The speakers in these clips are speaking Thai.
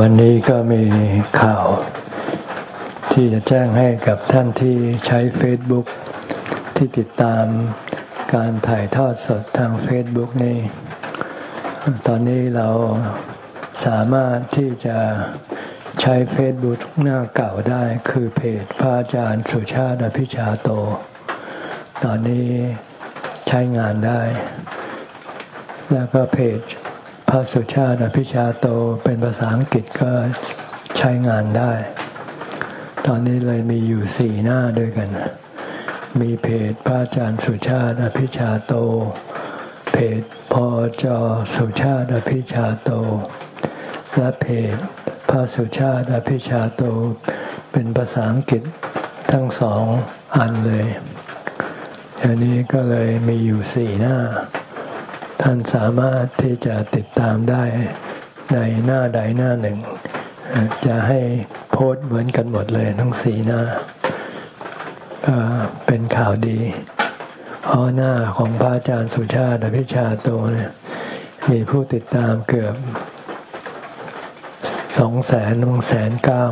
วันนี้ก็มีข่าว ที่จะแจ้งให้กับท่านที่ใช้ Facebook ที่ติดตามการถ่ายทอดสดทาง Facebook นี้ ตอนนี้เราสามารถที่จะใช้ Facebook หน้าเก่าได้ คือเพจพระอาจารย์สุชาติอภิชาโต ตอนนี้ใช้งานได้ แล้วก็เพจ ระสุชาติอภิชาโตเป็นภาษาอังกฤษก็ใช้งานได้ ตอนนี้เลยมีอยู่สี่หน้าด้วยกัน มีเพจพระอาจารย์สุชาติอภิชาโต เพจพอจอสุชาติอภิชาโต และเพจพระสุชาติอภิชาโต เป็นภาษาอังกฤษทั้งสองอันเลยอันนี้ก็เลยมีอยู่สี่หน้า ท่านสามารถที่จะติดตามได้ในหน้าใดหน้าหนึ่ง จะให้โพสเหมือนกันหมดเลยทั้งสีหน้าก็เป็นข่าวดีเพราะหน้าของพระอาจารย์สุชาติพิชาโตเนี่ยมีผู้ติดตามเกือบสองแสนหนึ่งแสนเก้า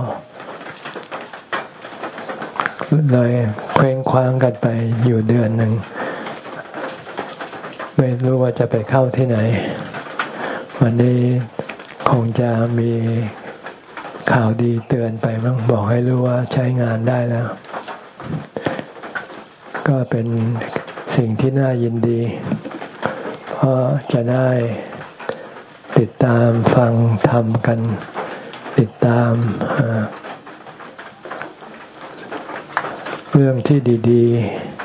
เลยเคว้งคว้างกันไปอยู่เดือนหนึ่ง ไม่รู้ว่าจะไปเข้าที่ไหน วันนี้คงจะมีข่าวดีเตือนไปบ้างบอกให้รู้ว่าใช้งานได้แล้ว ก็เป็นสิ่งที่น่ายินดี เพราะจะได้ติดตามฟังทำกัน ติดตามเรื่องที่ดี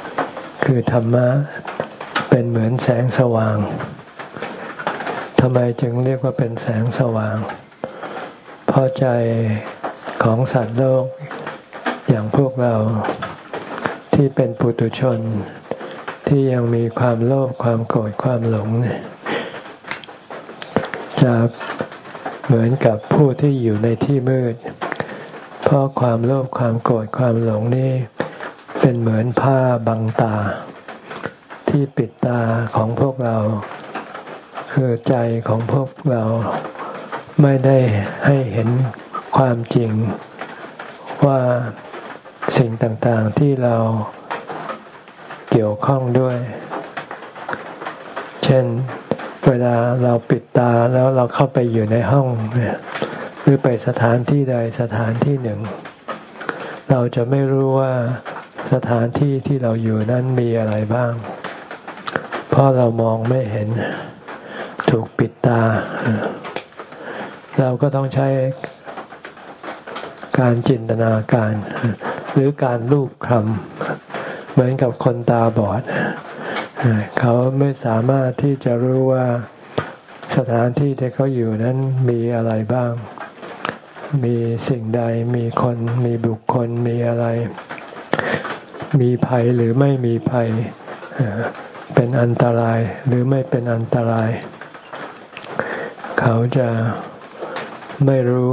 ๆ คือธรรมะ เป็นเหมือนแสงสว่างทำไมจึงเรียกว่าเป็นแสงสว่าง เพราะใจของสัตว์โลก อย่างพวกเราที่เป็นปุถุชน ที่ยังมีความโลภความโกรธความหลง จะเหมือนกับผู้ที่อยู่ในที่มืด เพราะความโลภความโกรธความหลงนี่เป็นเหมือนผ้าบังตา ที่ปิดตาของพวกเรา คือใจของพวกเราไม่ได้ให้เห็นความจริง ว่าสิ่งต่างๆที่เราเกี่ยวข้องด้วย เช่น เวลาเราปิดตาแล้วเราเข้าไปอยู่ในห้องหรือไปสถานที่ใดสถานที่หนึ่ง เราจะไม่รู้ว่าสถานที่ที่เราอยู่นั้นมีอะไรบ้าง ราะเรามองไม่เห็นถูกปิดตา เราก็ต้องใช้การจินตนาการ หรือการลูบคำเหมือนกับคนตาบอด เขาไม่สามารถที่จะรู้ว่าสถานที่ที่เขาอยู่นั้นมีอะไรบ้าง มีสิ่งใดมีคนมีบุคคลมีอะไร มีภัยหรือไม่มีภัย เป็นอันตรายหรือไม่เป็นอันตราย เขาจะไม่รู้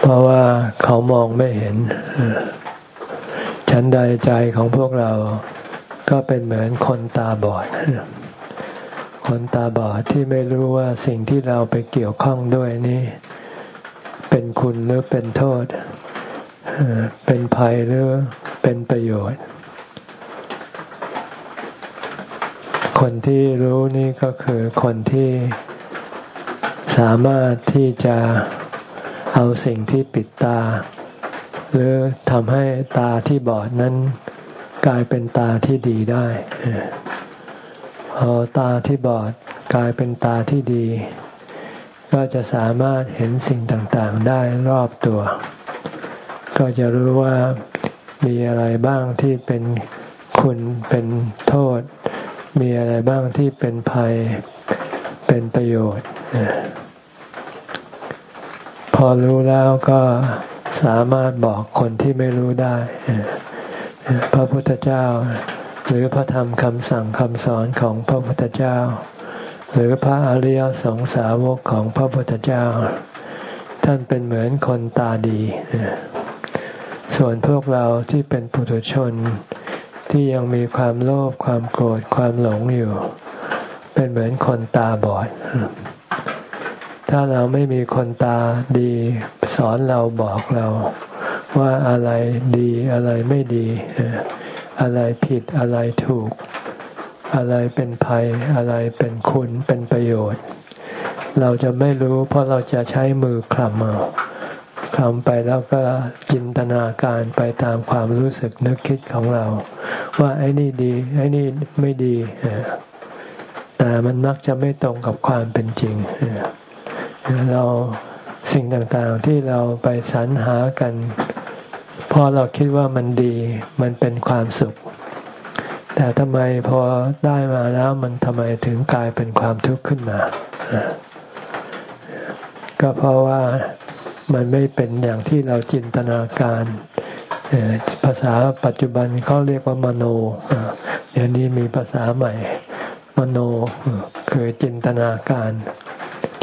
เพราะว่าเขามองไม่เห็น ชั้นใดใจของพวกเราก็เป็นเหมือนคนตาบอด คนตาบอดที่ไม่รู้ว่าสิ่งที่เราไปเกี่ยวข้องด้วยนี่เป็นคุณหรือเป็นโทษ เป็นภัยหรือเป็นประโยชน์ คนที่รู้นี่ก็คือคนที่สามารถที่จะเอาสิ่งที่ปิดตา หรือทำให้ตาที่บอดนั้นกลายเป็นตาที่ดีได้พอตาที่บอดกลายเป็นตาที่ดี ก็จะสามารถเห็นสิ่งต่างๆได้รอบตัว ก็จะรู้ว่ามีอะไรบ้างที่เป็นคุณเป็นโทษ มีอะไรบ้างที่เป็นภัยเป็นประโยชน์ พอรู้แล้วก็สามารถบอกคนที่ไม่รู้ได้ พระพุทธเจ้า หรือพระธรรมคำสั่งคำสอนของพระพุทธเจ้า หรือพระอริยสงสาวกของพระพุทธเจ้า ท่านเป็นเหมือนคนตาดี ส่วนพวกเราที่เป็นปุถุชน ที่ยังมีความโลภความโกรธความหลงอยู่ เป็นเหมือนคนตาบอด ถ้าเราไม่มีคนตาดีสอนเราบอกเรา ว่าอะไรดีอะไรไม่ดี อะไรผิดอะไรถูก อะไรเป็นภัย อะไรเป็นคุณเป็นประโยชน์ เราจะไม่รู้เพราะเราจะใช้มือคลำเอา คำไปแล้วก็จินตนาการไปตามความรู้สึกนึกคิดของเรา ว่าไอ้นี่ดี ไอ้นี่ไม่ดี แต่มันมักจะไม่ตรงกับความเป็นจริง เราสิ่งต่างๆที่เราไปสรรหากันพอเราคิดว่ามันดี มันเป็นความสุข แต่ทำไมพอได้มาแล้วมันทำไมถึงกลายเป็นความทุกข์ขึ้นมา ก็เพราะว่า มันไม่เป็นอย่างที่เราจินตนาการภาษาปัจจุบันเขาเรียกว่ามโนเดี๋ยวนี้มีภาษาใหม่ มโนคือจินตนาการ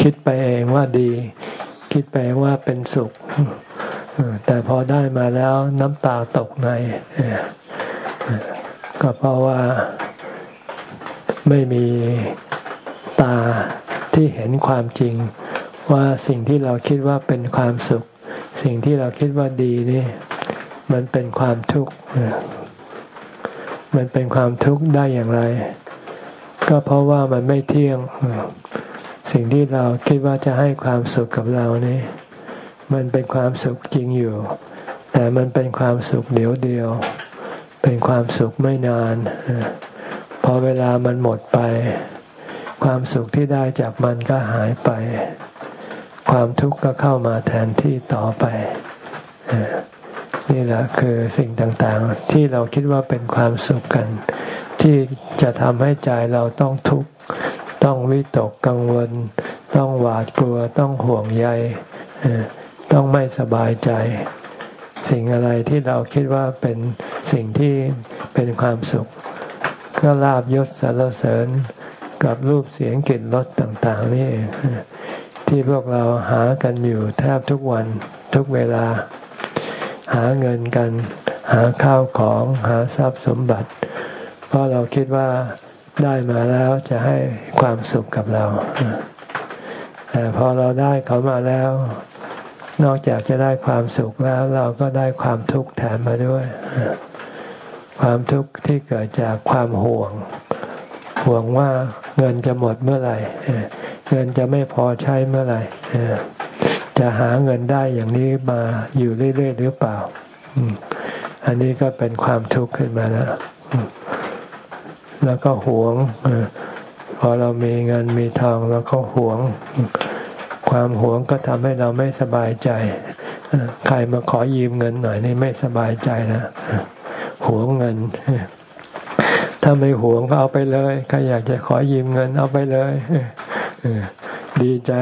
คิดไปเองว่าดี คิดไปว่าเป็นสุขแต่พอได้มาแล้วน้ำตาตกในก็เพราะว่าไม่มีตาที่เห็นความจริง ว่าสิ่งที่เราคิดว่าเป็นความสุข สิ่งที่เราคิดว่าดีนี่ มันเป็นความทุกข์มันเป็นความทุกข์ได้อย่างไร ก็เพราะว่ามันไม่เที่ยง สิ่งที่เราคิดว่าจะให้ความสุขกับเรานี่ มันเป็นความสุขจริงอยู่ แต่มันเป็นความสุขเดียวเดียว เป็นความสุขไม่นานพอเวลามันหมดไป ความสุขที่ได้จากมันก็หายไป ความทุกข์ก็เข้ามาแทนที่ต่อไป นี่แหละคือสิ่งต่างๆ ที่เราคิดว่าเป็นความสุขกัน ที่จะทำให้ใจเราต้องทุกข์ ต้องวิตกกังวล ต้องหวาดกลัว ต้องห่วงใย ต้องไม่สบายใจ สิ่งอะไรที่เราคิดว่าเป็นสิ่งที่เป็นความสุข ก็ลาบยศสารเสริญกับรูปเสียงกลิ่นรสต่าง ๆ นี่เอง ที่พวกเราหากันอยู่แทบทุกวันทุกเวลา หาเงินกัน หาข้าวของหาทรัพย์สมบัติ เพราะเราคิดว่าได้มาแล้วจะให้ความสุขกับเรา แต่พอเราได้เขามาแล้ว นอกจากจะได้ความสุขแล้วเราก็ได้ความทุกข์แถมมาด้วย ความทุกข์ที่เกิดจากความห่วง ห่วงว่าเงินจะหมดเมื่อไหร่ เงินจะไม่พอใช้เมื่อไหร่จะหาเงินได้อย่างนี้มาอยู่เรื่อยๆหรือเปล่า อันนี้ก็เป็นความทุกข์ขึ้นมาแล้วแล้วก็หวงพอเรามีเงินมีทองเราก็หวง ความหวงก็ทำให้เราไม่สบายใจใครมาขอยืมเงินหน่อยนี่ไม่สบายใจนะหวงเงิน ถ้าไม่หวงก็เอาไปเลยใครอยากจะขอยืมเงินเอาไปเลย ดีใจ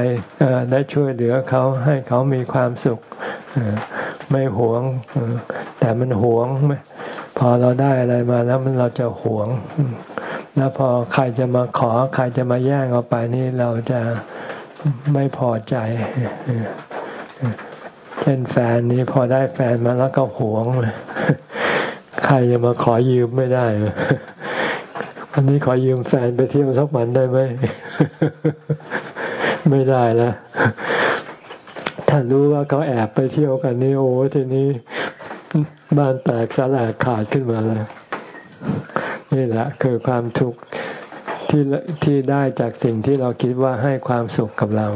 ได้ช่วยเหลือเขาให้เขามีความสุข ไม่หวง แต่มันหวงพอเราได้อะไรมาแล้วมันเราจะหวง แล้วพอใครจะมาขอ ใครจะมาแย่งเอาไปนี่เราจะไม่พอใจเช่นแฟนนี้พอได้แฟนมาแล้วก็หวงใครจะมาขอยืมไม่ได้วันนี้ขอยืมแฟนไปเที่ยวสักวันได้ไหม ไม่ได้แล้วถ้ารู้ว่าเขาแอบไปเที่ยวกันนี่โอ้ทีนี้บ้านแตกสลายขาดขึ้นมาแล้วนี่แหละคือความทุกข์ที่ที่ได้จากสิ่งที่เราคิดว่าให้ความสุขกับเรา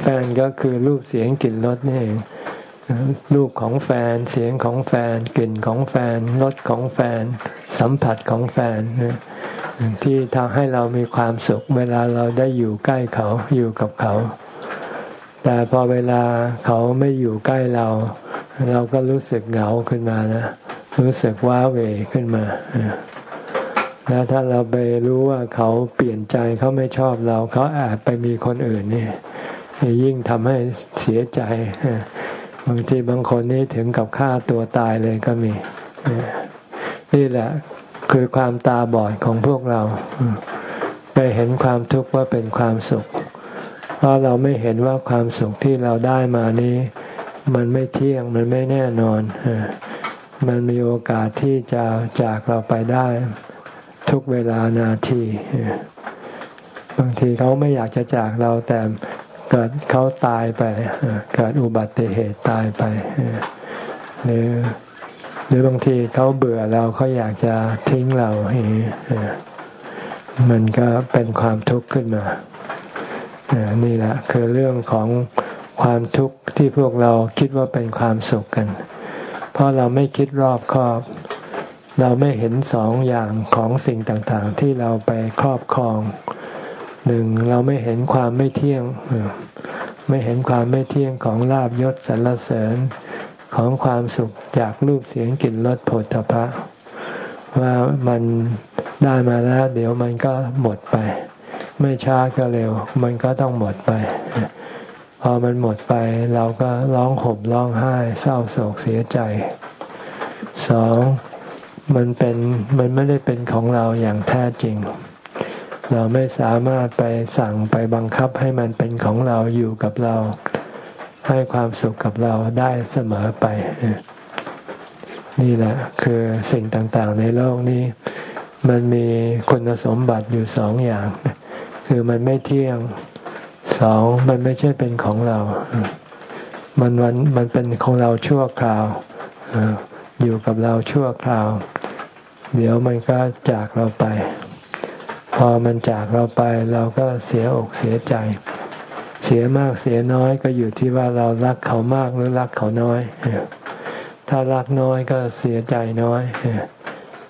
แฟนก็คือรูปเสียงกลิ่นรสนี่เองรูปของแฟนเสียงของแฟนกลิ่นของแฟนรสของแฟน สัมผัสของแฟน ที่ทำให้เรามีความสุข เวลาเราได้อยู่ใกล้เขาอยู่กับเขา แต่พอเวลาเขาไม่อยู่ใกล้เรา เราก็รู้สึกเหงาขึ้นมานะ รู้สึกว้าเหวขึ้นมาแล้วถ้าเราไปรู้ว่าเขาเปลี่ยนใจเขาไม่ชอบเราเขาแอบไปมีคนอื่นนี่ยิ่งทำให้เสียใจบางทีบางคนนี่ถึงกับฆ่าตัวตายเลยก็มีนี่แหละ คือความตาบอดของพวกเรา ไปเห็นความทุกข์ว่าเป็นความสุข เพราะเราไม่เห็นว่าความสุขที่เราได้มานี้ มันไม่เที่ยงมันไม่แน่นอนมันมีโอกาสที่จะจากเราไปได้ ทุกเวลานาทีบางทีเขาไม่อยากจะจากเราแต่เกิดเขาตายไปเกิดอุบัติเหตุตายไปหรือ หรือบางทีเขาเบื่อเราเขาอยากจะทิ้งเรามันก็เป็นความทุกข์ขึ้นมานี่แหละคือเรื่องของความทุกข์ที่พวกเราคิดว่าเป็นความสุขกัน เพราะเราไม่คิดรอบคอบ เราไม่เห็นสองอย่างของสิ่งต่างๆ ที่เราไปครอบครองหนึ่งเราไม่เห็นความไม่เที่ยง ไม่เห็นความไม่เที่ยงของลาบยศสรรเสริญ ของความสุขจากรูปเสียงกลิ่นรสผลตภะว่ามันได้มาแล้ว เดี๋ยวมันก็หมดไป ไม่ช้าก็เร็ว มันก็ต้องหมดไป พอมันหมดไป เราก็ร้องห่มร้องไห้ เศร้าโศกเสียใจสองมันเป็นมันไม่ได้เป็นของเราอย่างแท้จริง เราไม่สามารถไปสั่งไปบังคับให้มันเป็นของเราอยู่กับเรา ให้ความสุขกับเราได้เสมอไป นี่แหละคือสิ่งต่างๆ ในโลกนี้ มันมีคุณสมบัติอยู่สองอย่าง คือมันไม่เที่ยงสองมันไม่ใช่เป็นของเรา มันมันมันเป็นของเราชั่วคราวอยู่กับเราชั่วคราว เดี๋ยวมันก็จากเราไป พอมันจากเราไปเราก็เสียอกเสียใจ เสียมากเสียน้อยก็อยู่ที่ว่าเรารักเขามากหรือรักเขาน้อย ถ้ารักน้อยก็เสียใจน้อย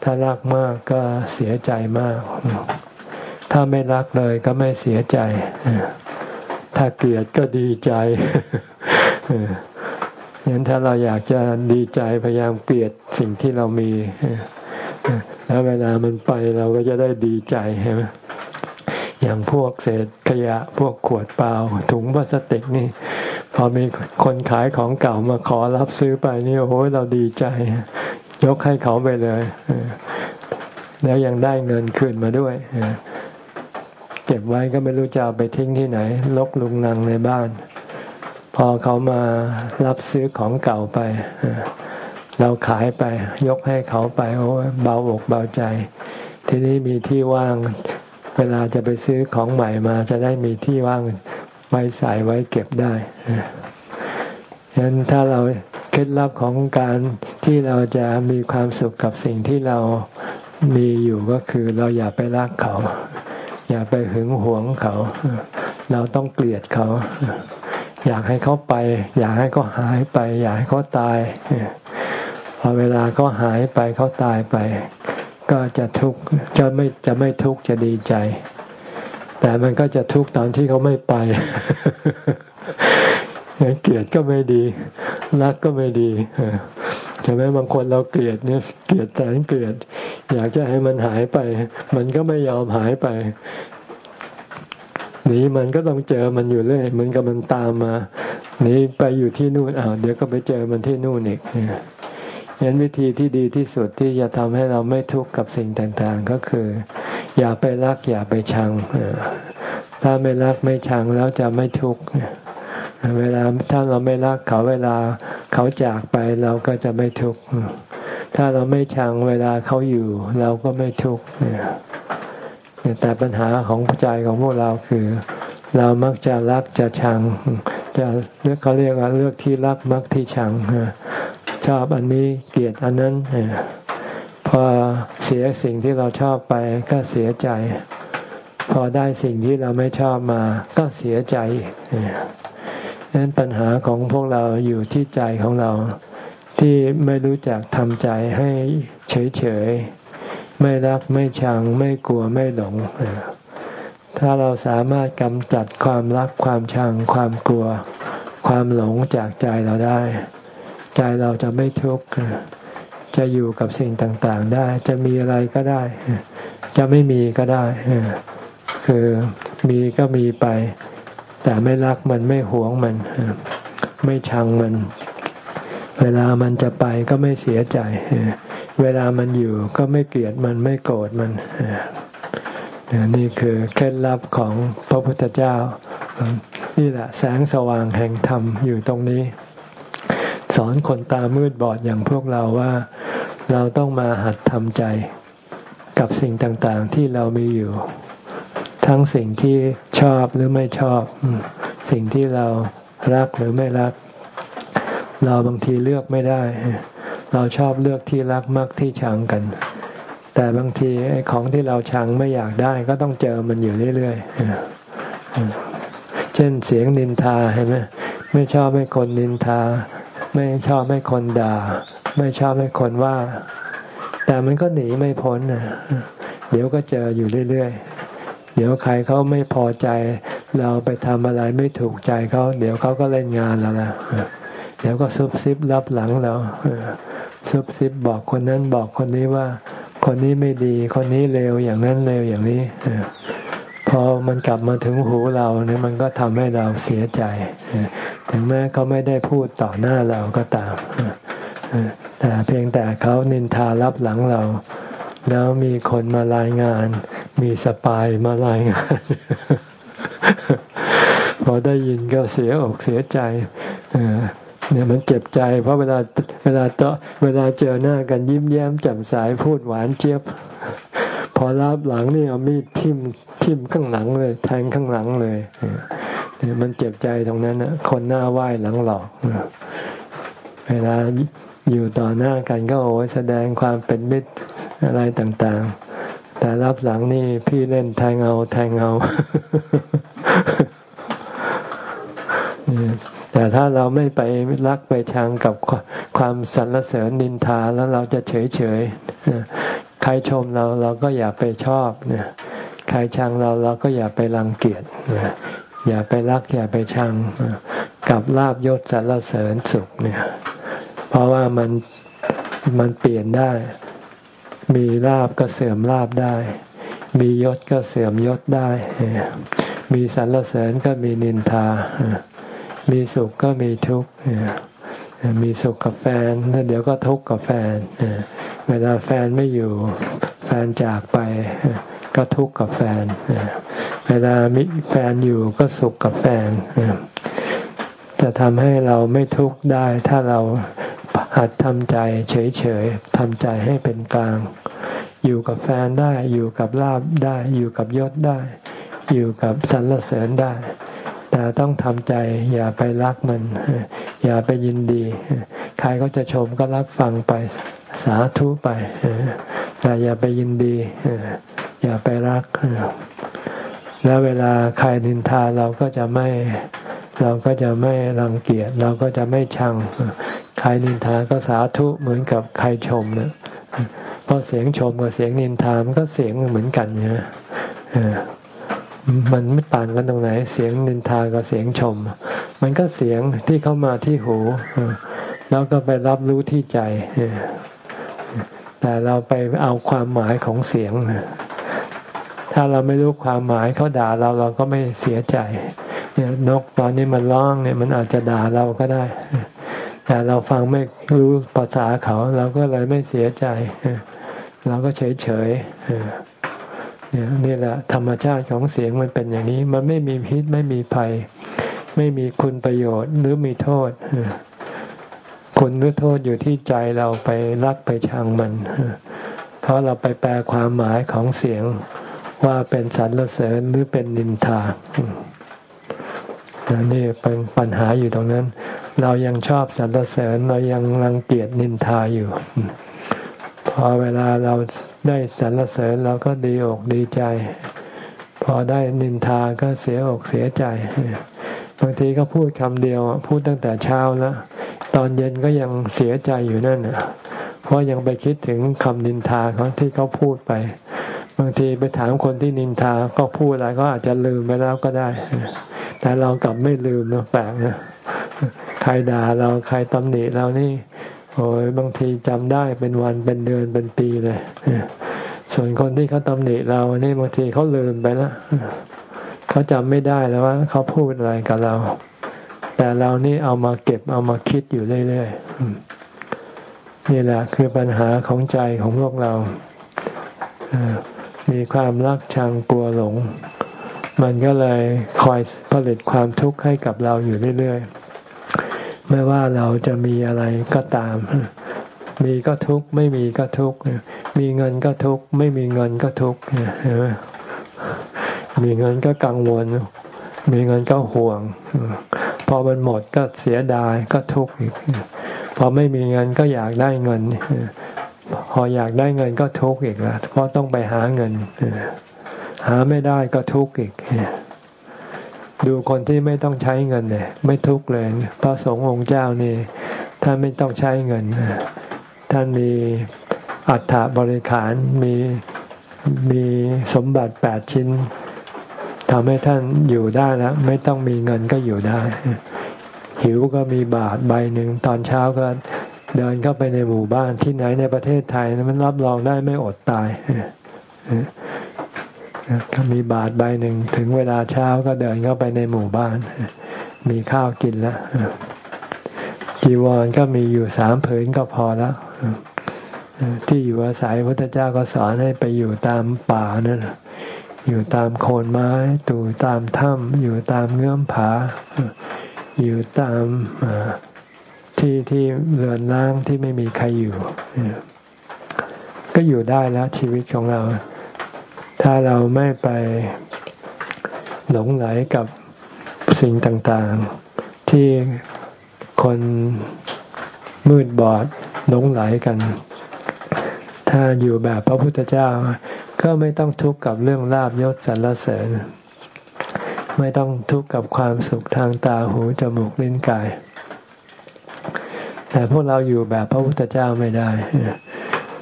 ถ้ารักมากก็เสียใจมาก ถ้าไม่รักเลยก็ไม่เสียใจ ถ้าเกลียดก็ดีใจงั้นถ้าเราอยากจะดีใจพยายามเกลียดสิ่งที่เรามี แล้วเวลามันไปเราก็จะได้ดีใจใช่ไหม อย่างพวกเศษขยะพวกขวดเปล่าถุงพลาสติกนี่ พอมีคนขายของเก่ามาขอรับซื้อไปนี่โอ้โหเราดีใจ ยกให้เขาไปเลยแล้วยังได้เงินคืนมาด้วยเก็บไว้ก็ไม่รู้จะเอาไปทิ้งที่ไหน ลกลุงนังในบ้าน พอเขามารับซื้อของเก่าไปเราขายไป ยกให้เขาไปโอ้เบาอกเบาใจ ทีนี้มีที่ว่าง เวลาจะไปซื้อของใหม่มาจะได้มีที่ว่างไว้ใส่ไว้เก็บได้ฉะนั้นถ้าเราเคล็ดลับของการที่เราจะมีความสุขกับสิ่งที่เรามีอยู่ก็คือเราอย่าไปรักเขา อย่าไปหึงหวงเขา เราต้องเกลียดเขา อยากให้เขาไป อยากให้เขาหายไป อยากให้เขาตายพอเวลาเขาหายไปเขาตายไป ก็จะทุกข์จะไม่จะไม่ทุกข์จะดีใจ แต่มันก็จะทุกข์ตอนที่เขาไม่ไปเกลียดก็ไม่ดี รักก็ไม่ดีใช่ไหมบางคนเราเกลียดเนี่ยเกลียดแสนเกลียด อยากจะให้มันหายไป มันก็ไม่ยอมหายไปหนีมันก็ต้องเจอมันอยู่เรื่อยเหมือนกับมันตามมาหนีไปอยู่ที่นู่นอ้าวเดี๋ยวก็ไปเจอมันที่นู่นอีกเห็นวิธีที่ดีที่สุดที่จะทำให้เราไม่ทุกข์กับสิ่งต่างๆ ก็คือ อย่าไปรักอย่าไปชัง ถ้าไม่รักไม่ชังแล้วจะไม่ทุกข์เวลาถ้าเราไม่รักเขาเวลาเขาจากไปเราก็จะไม่ทุกข์ถ้าเราไม่ชังเวลาเขาอยู่ เราก็ไม่ทุกข์แต่ปัญหาของใจของพวกเราคือ เรามักจะรักจะชังจะเลือกเขาเรียกว่าเลือกที่รักมักที่ชัง ชอบอันนี้เกลียดอันนั้นพอเสียสิ่งที่เราชอบไปก็เสียใจ พอได้สิ่งที่เราไม่ชอบมาก็เสียใจดังนั้นปัญหาของพวกเราอยู่ที่ใจของเรา ที่ไม่รู้จักทำใจให้เฉยๆ ไม่รักไม่ชัง ไม่กลัวไม่หลง ถ้าเราสามารถกำจัดความรักความชัง ความกลัว ความหลงจากใจเราได้ ใจเราจะไม่ทุกข์จะอยู่กับสิ่งต่างๆได้ จะมีอะไรก็ได้ จะไม่มีก็ได้ คือมีก็มีไป แต่ไม่รักมันไม่หวงมัน ไม่ชังมัน เวลามันจะไปก็ไม่เสียใจ เวลามันอยู่ก็ไม่เกลียดมันไม่โกรธมันนี่คือเคล็ดลับของพระพุทธเจ้า นี่แหละแสงสว่างแห่งธรรมอยู่ตรงนี้ สอนคนตามืดบอดอย่างพวกเราว่าเราต้องมาหัดทำใจกับสิ่งต่างๆที่เรามีอยู่ ทั้งสิ่งที่ชอบหรือไม่ชอบ สิ่งที่เรารักหรือไม่รัก เราบางทีเลือกไม่ได้ เราชอบเลือกที่รักมักที่ชังกัน แต่บางทีไอ้ของที่เราชังไม่อยากได้ก็ต้องเจอมันอยู่เรื่อยๆเช่นเสียงนินทาเห็นไหมไม่ชอบให้คนนินทา ไม่ชอบให้คนด่า ไม่ชอบให้คนว่า แต่มันก็หนีไม่พ้นเดี๋ยวก็เจออยู่เรื่อยๆ เดี๋ยวใครเขาไม่พอใจ เราไปทำอะไรไม่ถูกใจเขาเดี๋ยวเขาก็เล่นงานเราละเดี๋ยวก็ซุบซิบรับหลังเราซุบซิบบอกคนนั้นบอกคนนี้ว่า คนนี้ไม่ดี คนนี้เลวอย่างนั้นเลวอย่างนี้ พอมันกลับมาถึงหูเราเนี่ยมันก็ทำให้เราเสียใจ ถึงแม้เขาไม่ได้พูดต่อหน้าเราก็ตามแต่เพียงแต่เขานินทารับหลังเรา แล้วมีคนมารายงาน มีสปายมารายงาน พอได้ยินก็เสียอกเสียใจเนี่ยมันเจ็บใจ เพราะเวลาเวลาเจาะเวลาเจอหน้ากันยิ้มแย้มแจ่มใสพูดหวานเจี๊ยบ พอรับหลังนี่เอามีดทิ่ม ทิ่มข้างหลังเลย แทงข้างหลังเลยเนี่ยมันเจ็บใจตรงนั้นนะคนหน้าไหว้หลังหลอกเวลาอยู่ต่อหน้ากันก็โอ้แสดงความเป็นมิตรอะไรต่างๆ แต่รับหลังนี่พี่เล่นแทงเอาแทงเอาแต่ถ้าเราไม่ไปรักไปชังกับความสรรเสริญนินทาแล้วเราจะเฉยเฉยใครชมเราเราก็อย่าไปชอบเนี่ย ใครชังเราเราก็อย่าไปรังเกียจอย่าไปรักอย่าไปชังกับลาบยศสรรเสริญสุขเนี่ย เพราะว่ามันมันเปลี่ยนได้ มีลาบก็เสื่อมลาบได้ มียศก็เสื่อมยศได้ มีสรรเสริญก็มีนินทา มีสุขก็มีทุกข์มีสุขกับแฟนแล้วเดี๋ยวก็ทุกข์กับแฟนเวลาแฟนไม่อยู่แฟนจากไป ก็ทุกข์กับแฟน เวลามีแฟนอยู่ก็สุขกับแฟน จะทำให้เราไม่ทุกข์ได้ ถ้าเราหัดทำใจเฉยๆทำใจให้เป็นกลาง อยู่กับแฟนได้ อยู่กับลาบได้ อยู่กับยศได้ อยู่กับสรรเสริญได้ แต่ต้องทำใจอย่าไปรักมัน อย่าไปยินดี ใครก็จะชมก็รับฟังไปสาธุไปแต่อย่าไปยินดี อย่าไปรัก แล้วเวลาใครนินทาเราก็จะไม่เราก็จะไม่รังเกียจเราก็จะไม่ชัง ใครนินทาก็สาธุเหมือนกับใครชมเนะเพราะเสียงชมกับเสียงนินทามันก็เสียงเหมือนกันใช่ไหมมันไม่ต่างกันตรงไหน เสียงนินทากับเสียงชม มันก็เสียงที่เข้ามาที่หู แล้วก็ไปรับรู้ที่ใจ แต่เราไปเอาความหมายของเสียง ถ้าเราไม่รู้ความหมายเขาด่าเราเราก็ไม่เสียใจ เนี่ยนกตอนนี้มันร้องเนี่ยมันอาจจะด่าเราก็ได้ แต่เราฟังไม่รู้ภาษาเขา เราก็เลยไม่เสียใจ เราก็เฉยเฉยเนี่แหละธรรมชาติของเสียงมันเป็นอย่างนี้ มันไม่มีพิษไม่มีภัย ไม่มีคุณประโยชน์หรือมีโทษคุณหรือโทษอยู่ที่ใจเราไปรักไปชังมันเพราะเราไปแปลความหมายของเสียง ว่าเป็นสรรเสริญหรือเป็นนินทานี่เป็นปัญหาอยู่ตรงนั้น เรายังชอบสรรเสริญเรายังรังเกียจนินทาอยู่ พอเวลาเราได้สรรเสริญเราก็ดีอกดีใจ พอได้นินทาก็เสียอกเสียใจ บางทีก็พูดคำเดียวพูดตั้งแต่เช้าแล้วตอนเย็นก็ยังเสียใจอยู่นั่นเพราะยังไปคิดถึงคำนินทาเขาที่เขาพูดไป บางทีไปถามคนที่นินทาก็พูดอะไรก็อาจจะลืมไปแล้วก็ได้ แต่เรากลับไม่ลืมนะแปลกนะใครด่าเราใครตำหนิเรานี่ โอ้ยบางทีจำได้เป็นวันเป็นเดือนเป็นปีเลยส่วนคนที่เขาตำหนิเรานี่บางทีเขาลืมไปแล้วเขาจำไม่ได้แล้วว่าเขาพูดอะไรกับเรา แต่เรานี่เอามาเก็บเอามาคิดอยู่เรื่อยๆนี่แหละคือปัญหาของใจของพวกเรา มีความรักชังกลัวหลง มันก็เลยคอยผลิตความทุกข์ให้กับเราอยู่เรื่อยๆ ไม่ว่าเราจะมีอะไรก็ตาม มีก็ทุกข์ไม่มีก็ทุกข์มีเงินก็ทุกข์ไม่มีเงินก็ทุกข์มีเงินก็กังวล มีเงินก็ห่วง พอมันหมดก็เสียดายก็ทุกข์อีกพอไม่มีเงินก็อยากได้เงิน พออยากได้เงินก็ทุกข์อีกล้วเพราะต้องไปหาเงิน หาไม่ได้ก็ทุกข์อีก ดูคนที่ไม่ต้องใช้เงินเนี่ยไม่ทุกข์เลย พระสงฆ์องค์เจ้านี่ท่านไม่ต้องใช้เงิน ท่านมีอัฐบริขารมีมีสมบัติแปดชิ้นทำให้ท่านอยู่ได้แล้วไม่ต้องมีเงินก็อยู่ได้ หิวก็มีบาทใบหนึ่งตอนเช้าก็ เดินเข้าไปในหมู่บ้านที่ไหนในประเทศไทยมันรับรองได้ไม่อดตายก็มีบาทใบหนึ่งถึงเวลาเช้าก็เดินเข้าไปในหมู่บ้าน มีข้าวกินแล้วจีวรก็มีอยู่สามผืนก็พอแล้วที่อยู่อาศัยพระเจ้าก็สอนให้ไปอยู่ตามป่านั่นอยู่ตามโคนไม้ตู่ตามถ้ำอยู่ตามเงื่อมผา อยู่ตาม ที่ที่เรือนร่างที่ไม่มีใครอยู่ ก็อยู่ได้แล้วชีวิตของเรา ถ้าเราไม่ไปหลงไหลกับสิ่งต่างๆ ที่คนมืดบอดหลงไหลกัน ถ้าอยู่แบบพระพุทธเจ้า ก็ไม่ต้องทุกข์กับเรื่องลาบยศสรรเสริญ ไม่ต้องทุกข์กับความสุขทางตาหูจมูกลิ้นกาย แต่พวกเราอยู่แบบพระพุทธเจ้าไม่ได้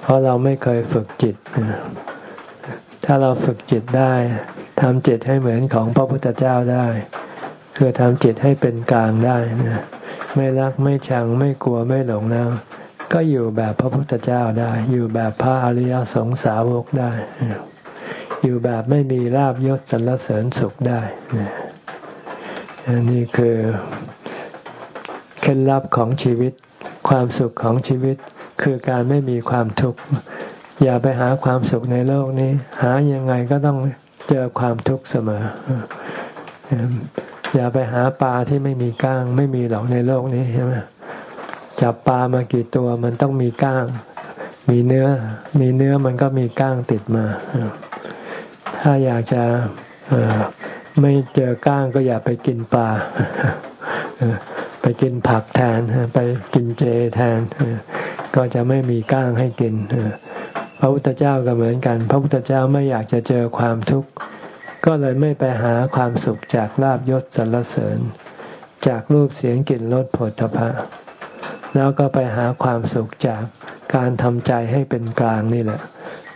เพราะเราไม่เคยฝึกจิต ถ้าเราฝึกจิตได้ทำจิตให้เหมือนของพระพุทธเจ้าได้ คือทำจิตให้เป็นกลางได้ไม่รักไม่ชังไม่กลัวไม่หลงแล้วก็อยู่แบบพระพุทธเจ้าได้ อยู่แบบพระอริยสงสาวกได้ อยู่แบบไม่มีลาบยศสรรเสริญสุขได้นี่คือเคล็ดลับของชีวิต ความสุขของชีวิตคือการไม่มีความทุกข์อย่าไปหาความสุขในโลกนี้ หายังไงก็ต้องเจอความทุกข์เสมอ อย่าไปหาปลาที่ไม่มีก้าง ไม่มีหรอกในโลกนี้ใช่ไหมจับปลามากี่ตัวมันต้องมีก้าง มีเนื้อ มีเนื้อมันก็มีก้างติดมา ถ้าอยากจะไม่เจอก้างก็อย่าไปกินปลา ไปกินผักแทนไปกินเจแทน ก็จะไม่มีก้างให้กินพระพุทธเจ้าก็เหมือนกัน พระพุทธเจ้าไม่อยากจะเจอความทุกข์ก็เลยไม่ไปหาความสุขจากลาบยศสรรเสริญ จากรูปเสียงกลิ่นรสผลตภะแล้วก็ไปหาความสุขจากการทำใจให้เป็นกลางนี่แหละ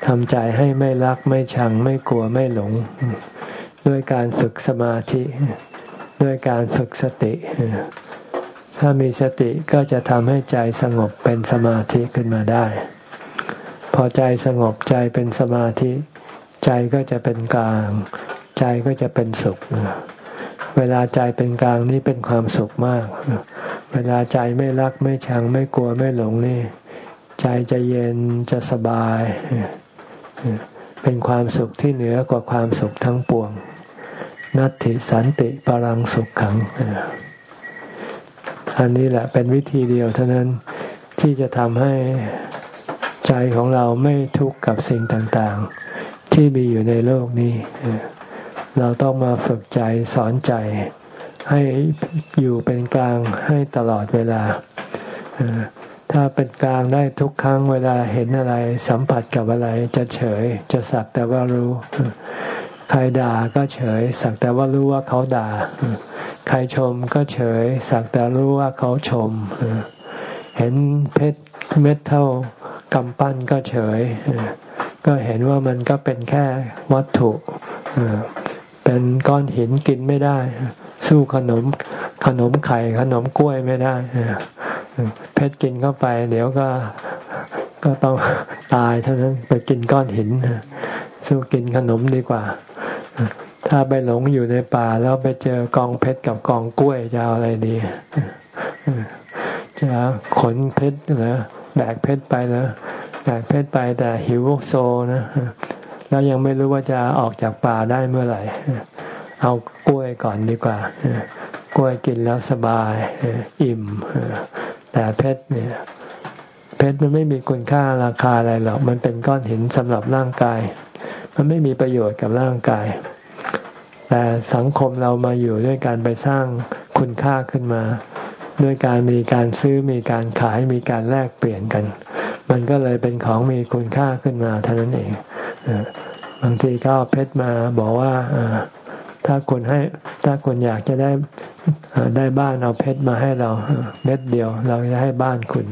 ทำใจให้ไม่รักไม่ชังไม่กลัวไม่หลง ด้วยการฝึกสมาธิ ด้วยการฝึกสติ ถ้ามีสติก็จะทำให้ใจสงบเป็นสมาธิขึ้นมาได้ พอใจสงบใจเป็นสมาธิ ใจก็จะเป็นกลาง ใจก็จะเป็นสุข เวลาใจเป็นกลางนี่เป็นความสุขมาก เวลาใจไม่รักไม่ชังไม่กลัวไม่หลงนี่ ใจจะเย็นจะสบาย เป็นความสุขที่เหนือกว่าความสุขทั้งปวง นัตติสันติปรังสุขขัง อันนี้แหละเป็นวิธีเดียวเท่านั้นที่จะทำให้ใจของเราไม่ทุกข์กับสิ่งต่างๆ ที่มีอยู่ในโลกนี้ เราต้องมาฝึกใจสอนใจ ให้อยู่เป็นกลางให้ตลอดเวลา ถ้าเป็นกลางได้ทุกครั้งเวลาเห็นอะไรสัมผัสกับอะไรจะเฉยจะสักแต่ว่ารู้ ใครด่าก็เฉย สักแต่ว่ารู้ว่าเขาด่า ใครชมก็เฉย สักแต่รู้ว่าเขาชม เห็นเพชรเม็ดเท่ากำปั้นก็เฉย ก็เห็นว่ามันก็เป็นแค่วัตถุเป็นก้อนหินกินไม่ได้ สู้ขนมขนมไข่ขนมกล้วยไม่ได้เพชรกินเข้าไป เดี๋ยวก็ก็ต้องตายเท่านั้นไปกินก้อนหิน สู้กินขนมดีกว่า ถ้าไปหลงอยู่ในป่าแล้วไปเจอกองเพชรกับกองกล้วยจะเอาอะไรดีจะขนเพชรเหรอแบกเพชรไปแล้วแบกเพชรไปแต่หิวโซนะแล้วยังไม่รู้ว่าจะออกจากป่าได้เมื่อไหร่ เอากล้วยก่อนดีกว่า กล้วยกินแล้วสบายอิ่มแต่เพชรเนี่ย เพชรมันไม่มีคุณค่าราคาอะไรหรอกมันเป็นก้อนหินสำหรับร่างกาย มันไม่มีประโยชน์กับร่างกาย แต่สังคมเรามาอยู่ด้วยการไปสร้างคุณค่าขึ้นมา ด้วยการมีการซื้อมีการขายมีการแลกเปลี่ยนกัน มันก็เลยเป็นของมีคุณค่าขึ้นมาเท่านั้นเองบางทีก็เพชรมาบอกว่าถ้าคุณให้ถ้าคุณอยากจะได้ได้บ้านเอาเพชรมาให้เราเม็ดเดียว เราจะให้บ้านคุณ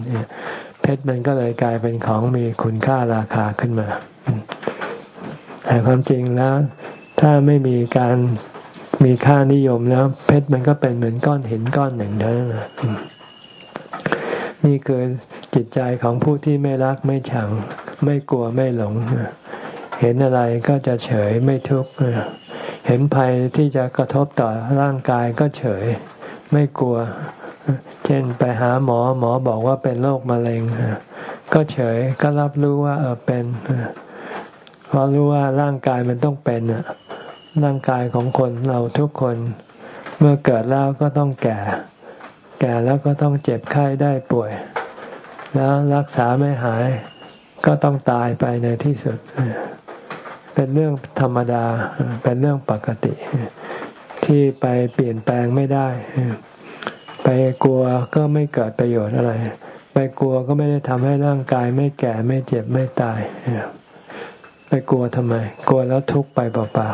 เพชรมันก็เลยกลายเป็นของมีคุณค่าราคาขึ้นมา แต่ความจริงแล้ว ถ้าไม่มีการมีค่านิยมแล้ว เพชรมันก็เป็นเหมือนก้อนหินก้อนหนึ่งเท่านั้นนี่คือจิตใจของผู้ที่ไม่รักไม่ชัง ไม่กลัวไม่หลง เห็นอะไรก็จะเฉยไม่ทุกข์เห็นภัยที่จะกระทบต่อร่างกายก็เฉย ไม่กลัว เช่นไปหาหมอหมอบอกว่าเป็นโรคมะเร็ง ก็เฉยก็รับรู้ว่าเออเป็นเพราะรู้ว่าร่างกายมันต้องเป็นร่างกายของคนเราทุกคน เมื่อเกิดแล้วก็ต้องแก่ แก่แล้วก็ต้องเจ็บไข้ได้ป่วย แล้วรักษาไม่หาย ก็ต้องตายไปในที่สุด เป็นเรื่องธรรมดาเป็นเรื่องปกติ ที่ไปเปลี่ยนแปลงไม่ได้ ไปกลัวก็ไม่เกิดประโยชน์อะไร ไปกลัวก็ไม่ได้ทำให้ร่างกายไม่แก่ไม่เจ็บไม่ตาย ไปกลัวทำไม กลัวแล้วทุกข์ไปเปล่า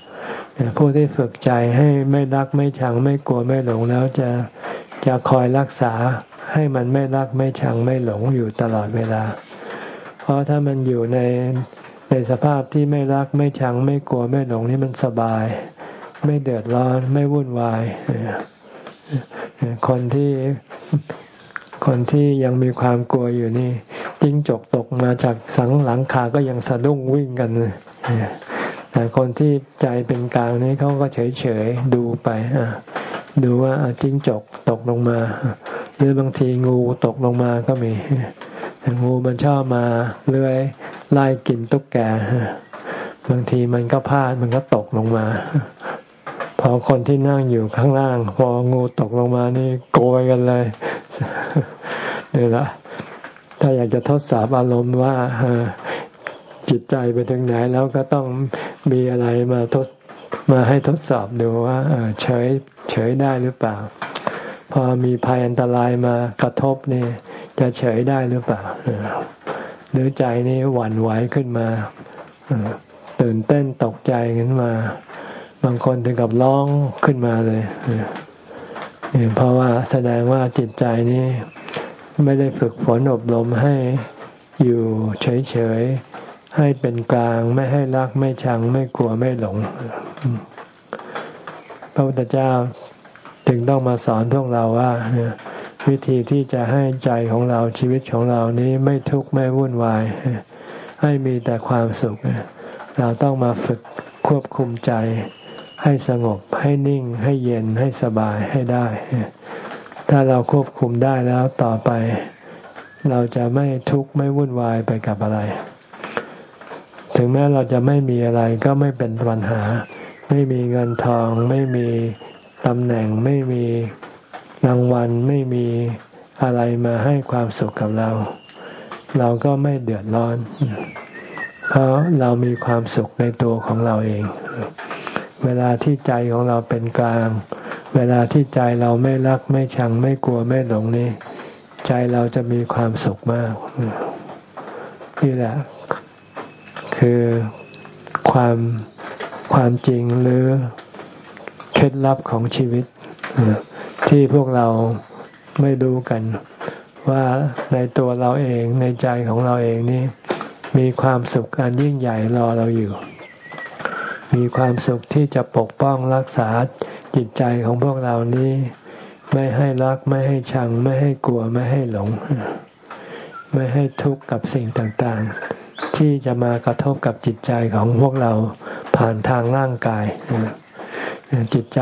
ๆผู้ที่ฝึกใจให้ไม่รักไม่ชัง ไม่กลัวไม่หลงแล้วจะจะคอยรักษาให้มันไม่รักไม่ชังไม่หลงอยู่ตลอดเวลา เพราะถ้ามันอยู่ในในสภาพที่ไม่รักไม่ชังไม่กลัวไม่หลงนี่มันสบาย ไม่เดือดร้อนไม่วุ่นวายคนที่คนที่ยังมีความกลัวอยู่นี่จิ้งจกตกมาจากสังหลังคาก็ยังสะดุ้งวิ่งกันแต่คนที่ใจเป็นกลางนี้เขาก็เฉยเฉยดูไปดูว่าจิ้งจกตกลงมา หรือบางทีงูตกลงมาก็มีงูมันชอบมาเลื้อยไล่กินตุ๊กแกบางทีมันก็พลาดมันก็ตกลงมา พอคนที่นั่งอยู่ข้างล่าง พองูตกลงมานี่โกยกันเลยนี่ละถ้าอยากจะทดสอบอารมณ์ว่าจิตใจไปถึงไหนแล้วก็ต้องมีอะไรมาทดมาให้ทดสอบดูว่าเฉยเฉยได้หรือเปล่า พอมีภัยอันตรายมากระทบนี่จะเฉยได้หรือเปล่าหรือใจนี้หวั่นไหวขึ้นมาตื่นเต้นตกใจขึ้นมา บางคนถึงกับร้องขึ้นมาเลยเพราะว่าแสดงว่าจิตใจนี้ไม่ได้ฝึกฝนอบรมให้อยู่เฉยๆ ให้เป็นกลางไม่ให้รักไม่ชังไม่กลัวไม่หลง พระพุทธเจ้าถึงต้องมาสอนพวกเราว่าวิธีที่จะให้ใจของเราชีวิตของเรานี้ไม่ทุกข์ไม่วุ่นวาย ให้มีแต่ความสุข เราต้องมาฝึกควบคุมใจ ให้สงบให้นิ่งให้เย็นให้สบายให้ได้ ถ้าเราควบคุมได้แล้วต่อไป เราจะไม่ทุกข์ไม่วุ่นวายไปกับอะไร ถึงแม้เราจะไม่มีอะไรก็ไม่เป็นปัญหา ไม่มีเงินทอง ไม่มีตำแหน่ง ไม่มีรางวัลไม่มีอะไรมาให้ความสุขกับเรา เราก็ไม่เดือดร้อน เพราะเรามีความสุขในตัวของเราเอง เวลาที่ใจของเราเป็นกลาง เวลาที่ใจเราไม่รักไม่ชังไม่กลัวไม่หลงนี่ใจเราจะมีความสุขมากนี่แหละ คือความความจริงหรือเคล็ดลับของชีวิต ที่พวกเราไม่รู้กันว่าในตัวเราเองในใจของเราเองนี่มีความสุขอันยิ่งใหญ่รอเราอยู่ มีความสุขที่จะปกป้องรักษาจิตใจของพวกเรานี้ ไม่ให้รักไม่ให้ชัง ไม่ให้กลัวไม่ให้หลง ไม่ให้ทุกข์กับสิ่งต่างๆ ที่จะมากระทบกับจิตใจของพวกเราผ่านทางร่างกาย จิตใจ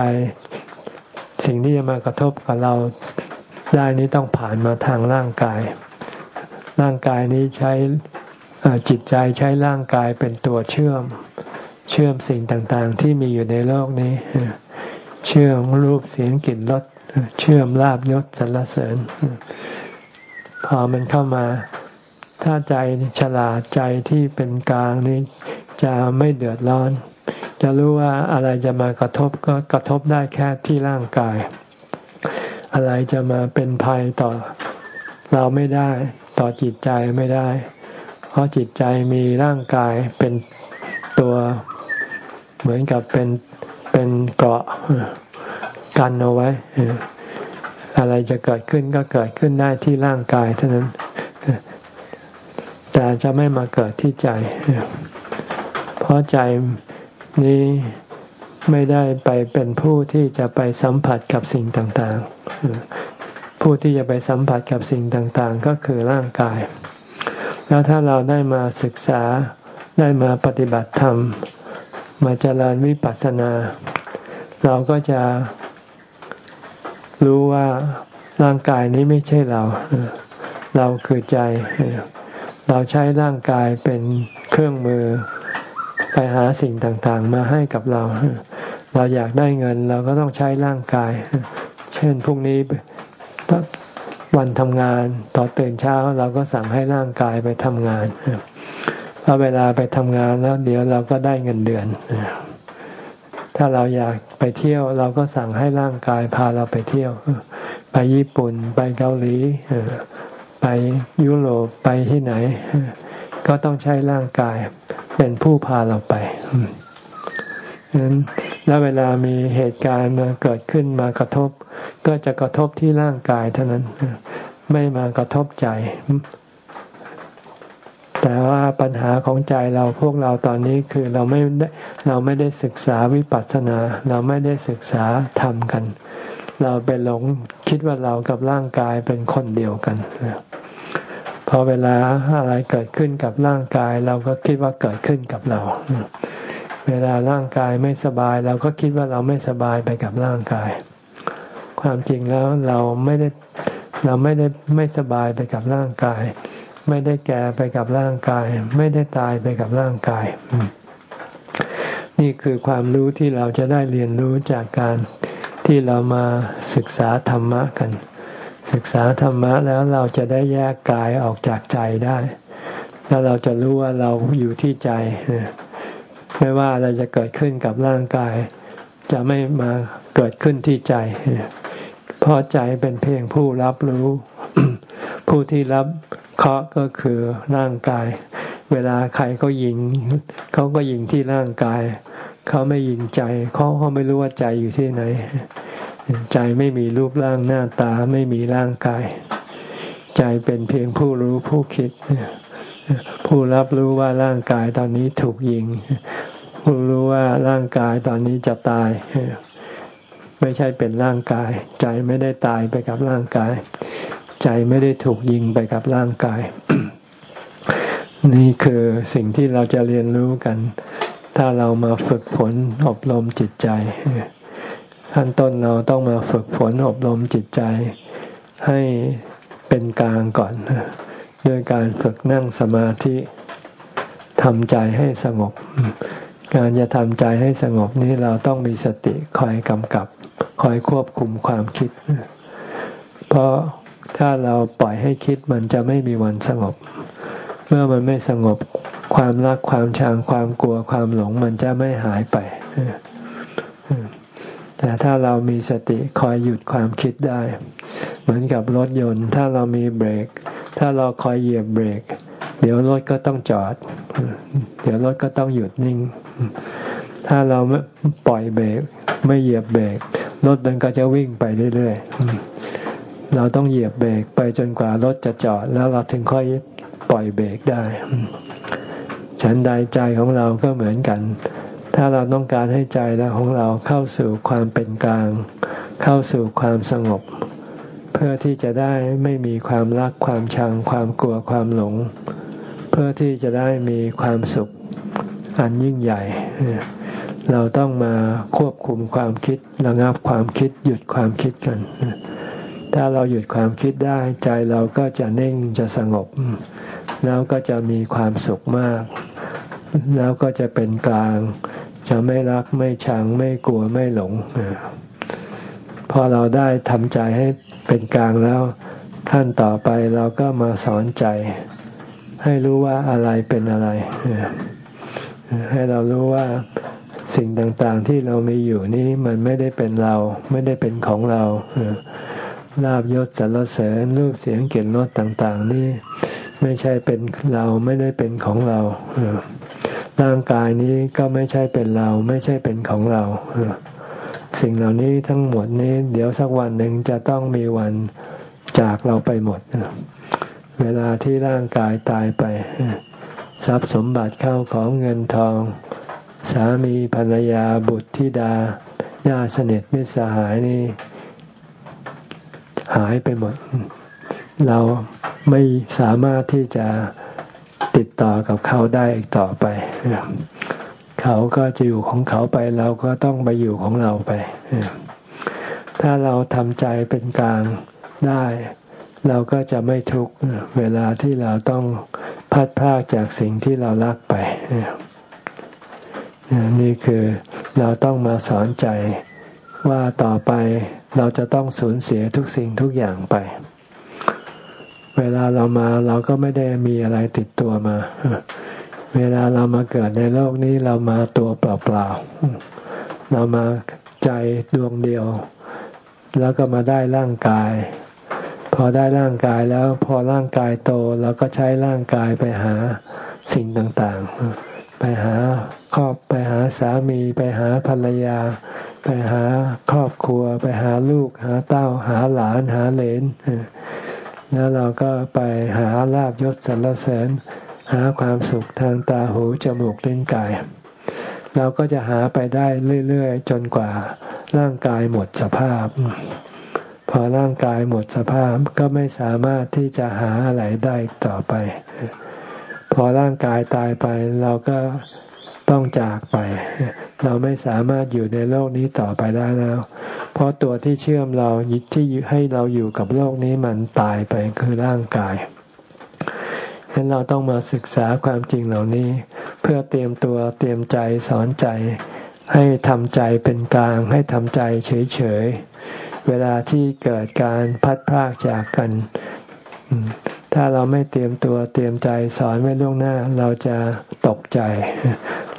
สิ่งที่จะมากระทบกับเราได้นี้ต้องผ่านมาทางร่างกาย ร่างกายนี้ใช้จิตใจใช้ร่างกายเป็นตัวเชื่อม เชื่อมสิ่งต่างๆ ที่มีอยู่ในโลกนี้ เชื่อมรูปเสียงกลิ่นรสเชื่อมลาบยศสรรเสริญ พอมันเข้ามา ถ้าใจฉลาดใจที่เป็นกลางนี้จะไม่เดือดร้อน จะรู้ว่าอะไรจะมากระทบก็กระทบได้แค่ที่ร่างกาย อะไรจะมาเป็นภัยต่อเราไม่ได้ ต่อจิตใจไม่ได้ เพราะจิตใจมีร่างกายเป็นตัว เหมือนกับเป็นเป็นเกราะกันเอาไว้ อะไรจะเกิดขึ้นก็เกิดขึ้นได้ที่ร่างกายเท่านั้น แต่จะไม่มาเกิดที่ใจ เพราะใจนี้ไม่ได้ไปเป็นผู้ที่จะไปสัมผัสกับสิ่งต่างๆ ผู้ที่จะไปสัมผัสกับสิ่งต่างๆ ก็คือร่างกาย แล้วถ้าเราได้มาศึกษาได้มาปฏิบัติธรรม มาเจริญวิปัสสนา เราก็จะรู้ว่าร่างกายนี้ไม่ใช่เรา เราคือใจ เราใช้ร่างกายเป็นเครื่องมือไปหาสิ่งต่างๆ มาให้กับเรา เราอยากได้เงินเราก็ต้องใช้ร่างกาย เช่นพรุ่งนี้วันทำงานต่อตื่นเช้าเราก็สั่งให้ร่างกายไปทำงาน พอเวลาไปทำงานแล้วเดี๋ยวเราก็ได้เงินเดือน ถ้าเราอยากไปเที่ยว เราก็สั่งให้ร่างกายพาเราไปเที่ยว ไปญี่ปุ่น ไปเกาหลี ไปยุโรป ไปที่ไหน ก็ต้องใช้ร่างกายเป็นผู้พาเราไปนั้นแล้วเวลามีเหตุการณ์มาเกิดขึ้นมากระทบ ก็จะกระทบที่ร่างกายเท่านั้น ไม่มากระทบใจ แต่ว่าปัญหาของใจเราพวกเราตอนนี้คือเราไม่ได้เราไม่ได้ศึกษาวิปัสสนา เราไม่ได้ศึกษาธรรมกัน เราไปหลงคิดว่าเรากับร่างกายเป็นคนเดียวกันพอเวลาอะไรเกิดขึ้นกับร่างกาย เราก็คิดว่าเกิดขึ้นกับเรา เวลาร่างกายไม่สบาย เราก็คิดว่าเราไม่สบายไปกับร่างกาย ความจริงแล้วเราไม่ได้เราไม่ได้ไม่สบายไปกับร่างกาย ไม่ได้แก่ไปกับร่างกาย ไม่ได้ตายไปกับร่างกาย นี่คือความรู้ที่เราจะได้เรียนรู้จากการที่เรามาศึกษาธรรมะกัน ศึกษาธรรมะแล้วเราจะได้แยกกายออกจากใจได้ แล้วเราจะรู้ว่าเราอยู่ที่ใจ ไม่ว่าอะไรจะเกิดขึ้นกับร่างกาย จะไม่มาเกิดขึ้นที่ใจ เพราะใจเป็นเพียงผู้รับรู้ ผู้ที่รับเคาะก็คือร่างกาย เวลาใครเขายิง เขาก็ยิงที่ร่างกาย เขาไม่ยิงใจ เขาเขาไม่รู้ว่าใจอยู่ที่ไหน ใจไม่มีรูปร่างหน้าตาไม่มีร่างกาย ใจเป็นเพียงผู้รู้ผู้คิด ผู้รับรู้ว่าร่างกายตอนนี้ถูกยิง ผู้รู้ว่าร่างกายตอนนี้จะตายไม่ใช่เป็นร่างกาย ใจไม่ได้ตายไปกับร่างกาย ใจไม่ได้ถูกยิงไปกับร่างกาย นี่คือสิ่งที่เราจะเรียนรู้กัน ถ้าเรามาฝึกฝนอบรมจิตใจขั้นต้นเราต้องมาฝึกฝนอบรมจิตใจ ให้เป็นกลางก่อนด้วยการฝึกนั่งสมาธิทำใจให้สงบ การจะทำใจให้สงบนี้เราต้องมีสติคอยกำกับ คอยควบคุมความคิด เพราะ ถ้าเราปล่อยให้คิดมันจะไม่มีวันสงบ เมื่อมันไม่สงบความรักความชังความกลัวความหลงมันจะไม่หายไปแต่ถ้าเรามีสติคอยหยุดความคิดได้ เหมือนกับรถยนต์ ถ้าเรามีเบรก ถ้าเราคอยเหยียบเบรก เดี๋ยวรถก็ต้องจอด เดี๋ยวรถก็ต้องหยุดนิ่ง ถ้าเราปล่อยเบรก ไม่เหยียบเบรกรถมันก็จะวิ่งไปเรื่อยๆ เราต้องเหยียบเบรกไปจนกว่ารถจะจอด แล้วเราถึงค่อยปล่อยเบรกได้ ฉันใดใจของเราก็เหมือนกัน ถ้าเราต้องการให้ใจของเราเข้าสู่ความเป็นกลาง เข้าสู่ความสงบ เพื่อที่จะได้ไม่มีความรักความชังความกลัวความหลง เพื่อที่จะได้มีความสุขอันยิ่งใหญ่ เราต้องมาควบคุมความคิดระงับความคิดหยุดความคิดกัน ถ้าเราหยุดความคิดได้ใจเราก็จะนิ่งจะสงบ แล้วก็จะมีความสุขมาก แล้วก็จะเป็นกลาง จะไม่รักไม่ชังไม่กลัวไม่หลงพอเราได้ทำใจให้เป็นกลางแล้วขั้นต่อไปเราก็มาสอนใจ ให้รู้ว่าอะไรเป็นอะไร ให้เรารู้ว่าสิ่งต่างๆที่เรามีอยู่นี้มันไม่ได้เป็นเรา ไม่ได้เป็นของเรา ลาบยศสรรเสริญรูปเสียงเกลิ่นรสต่างๆ นี่ไม่ใช่เป็นเราไม่ได้เป็นของเราร่างกายนี้ก็ไม่ใช่เป็นเราไม่ใช่เป็นของเราสิ่งเหล่านี้ทั้งหมดนี้ เดี๋ยวสักวันหนึ่งจะต้องมีวันจากเราไปหมดเวลาที่ร่างกายตายไปทรัพย์สมบัติเข้าของเงินทอง สามีภรรยาบุตรธิดาญาติสนิทมิตรสหายนี่ หายไปหมด เราไม่สามารถที่จะติดต่อกับเขาได้อีกต่อไป เขาก็จะอยู่ของเขาไปเราก็ต้องไปอยู่ของเราไป ถ้าเราทำใจเป็นกลางได้ เราก็จะไม่ทุกข์เวลาที่เราต้องพัดพากจากสิ่งที่เรารักไป นี่คือเราต้องมาสอนใจ ว่าต่อไปเราจะต้องสูญเสียทุกสิ่งทุกอย่างไป เวลาเรามาเราก็ไม่ได้มีอะไรติดตัวมา เวลาเรามาเกิดในโลกนี้เรามาตัวเปล่าๆ เรามาใจดวงเดียว แล้วก็มาได้ร่างกาย พอได้ร่างกายแล้วพอร่างกายโตเราก็ใช้ร่างกายไปหาสิ่งต่างๆ ไปหาครอบไปหาสามีไปหาภรรยา ไปหาครอบครัว ไปหาลูก หาเต้า หาหลาน หาเหลนแล้วเราก็ไปหาลาบยศสรรเสริญ หาความสุขทางตาหูจมูกลิ้นกาย เราก็จะหาไปได้เรื่อยๆ จนกว่าร่างกายหมดสภาพ พอร่างกายหมดสภาพก็ไม่สามารถที่จะหาอะไรได้ต่อไป พอร่างกายตายไปเราก็ต้องจากไป เราไม่สามารถอยู่ในโลกนี้ต่อไปได้แล้ว เพราะตัวที่เชื่อมเราที่ให้เราอยู่กับโลกนี้มันตายไปคือร่างกายฉะนั้นเราต้องมาศึกษาความจริงเหล่านี้ เพื่อเตรียมตัวเตรียมใจสอนใจ ให้ทำใจเป็นกลาง ให้ทำใจเฉยๆเวลาที่เกิดการพัดพากจากกันถ้าเราไม่เตรียมตัวเตรียมใจสอนไว้ล่วงหน้า เราจะตกใจ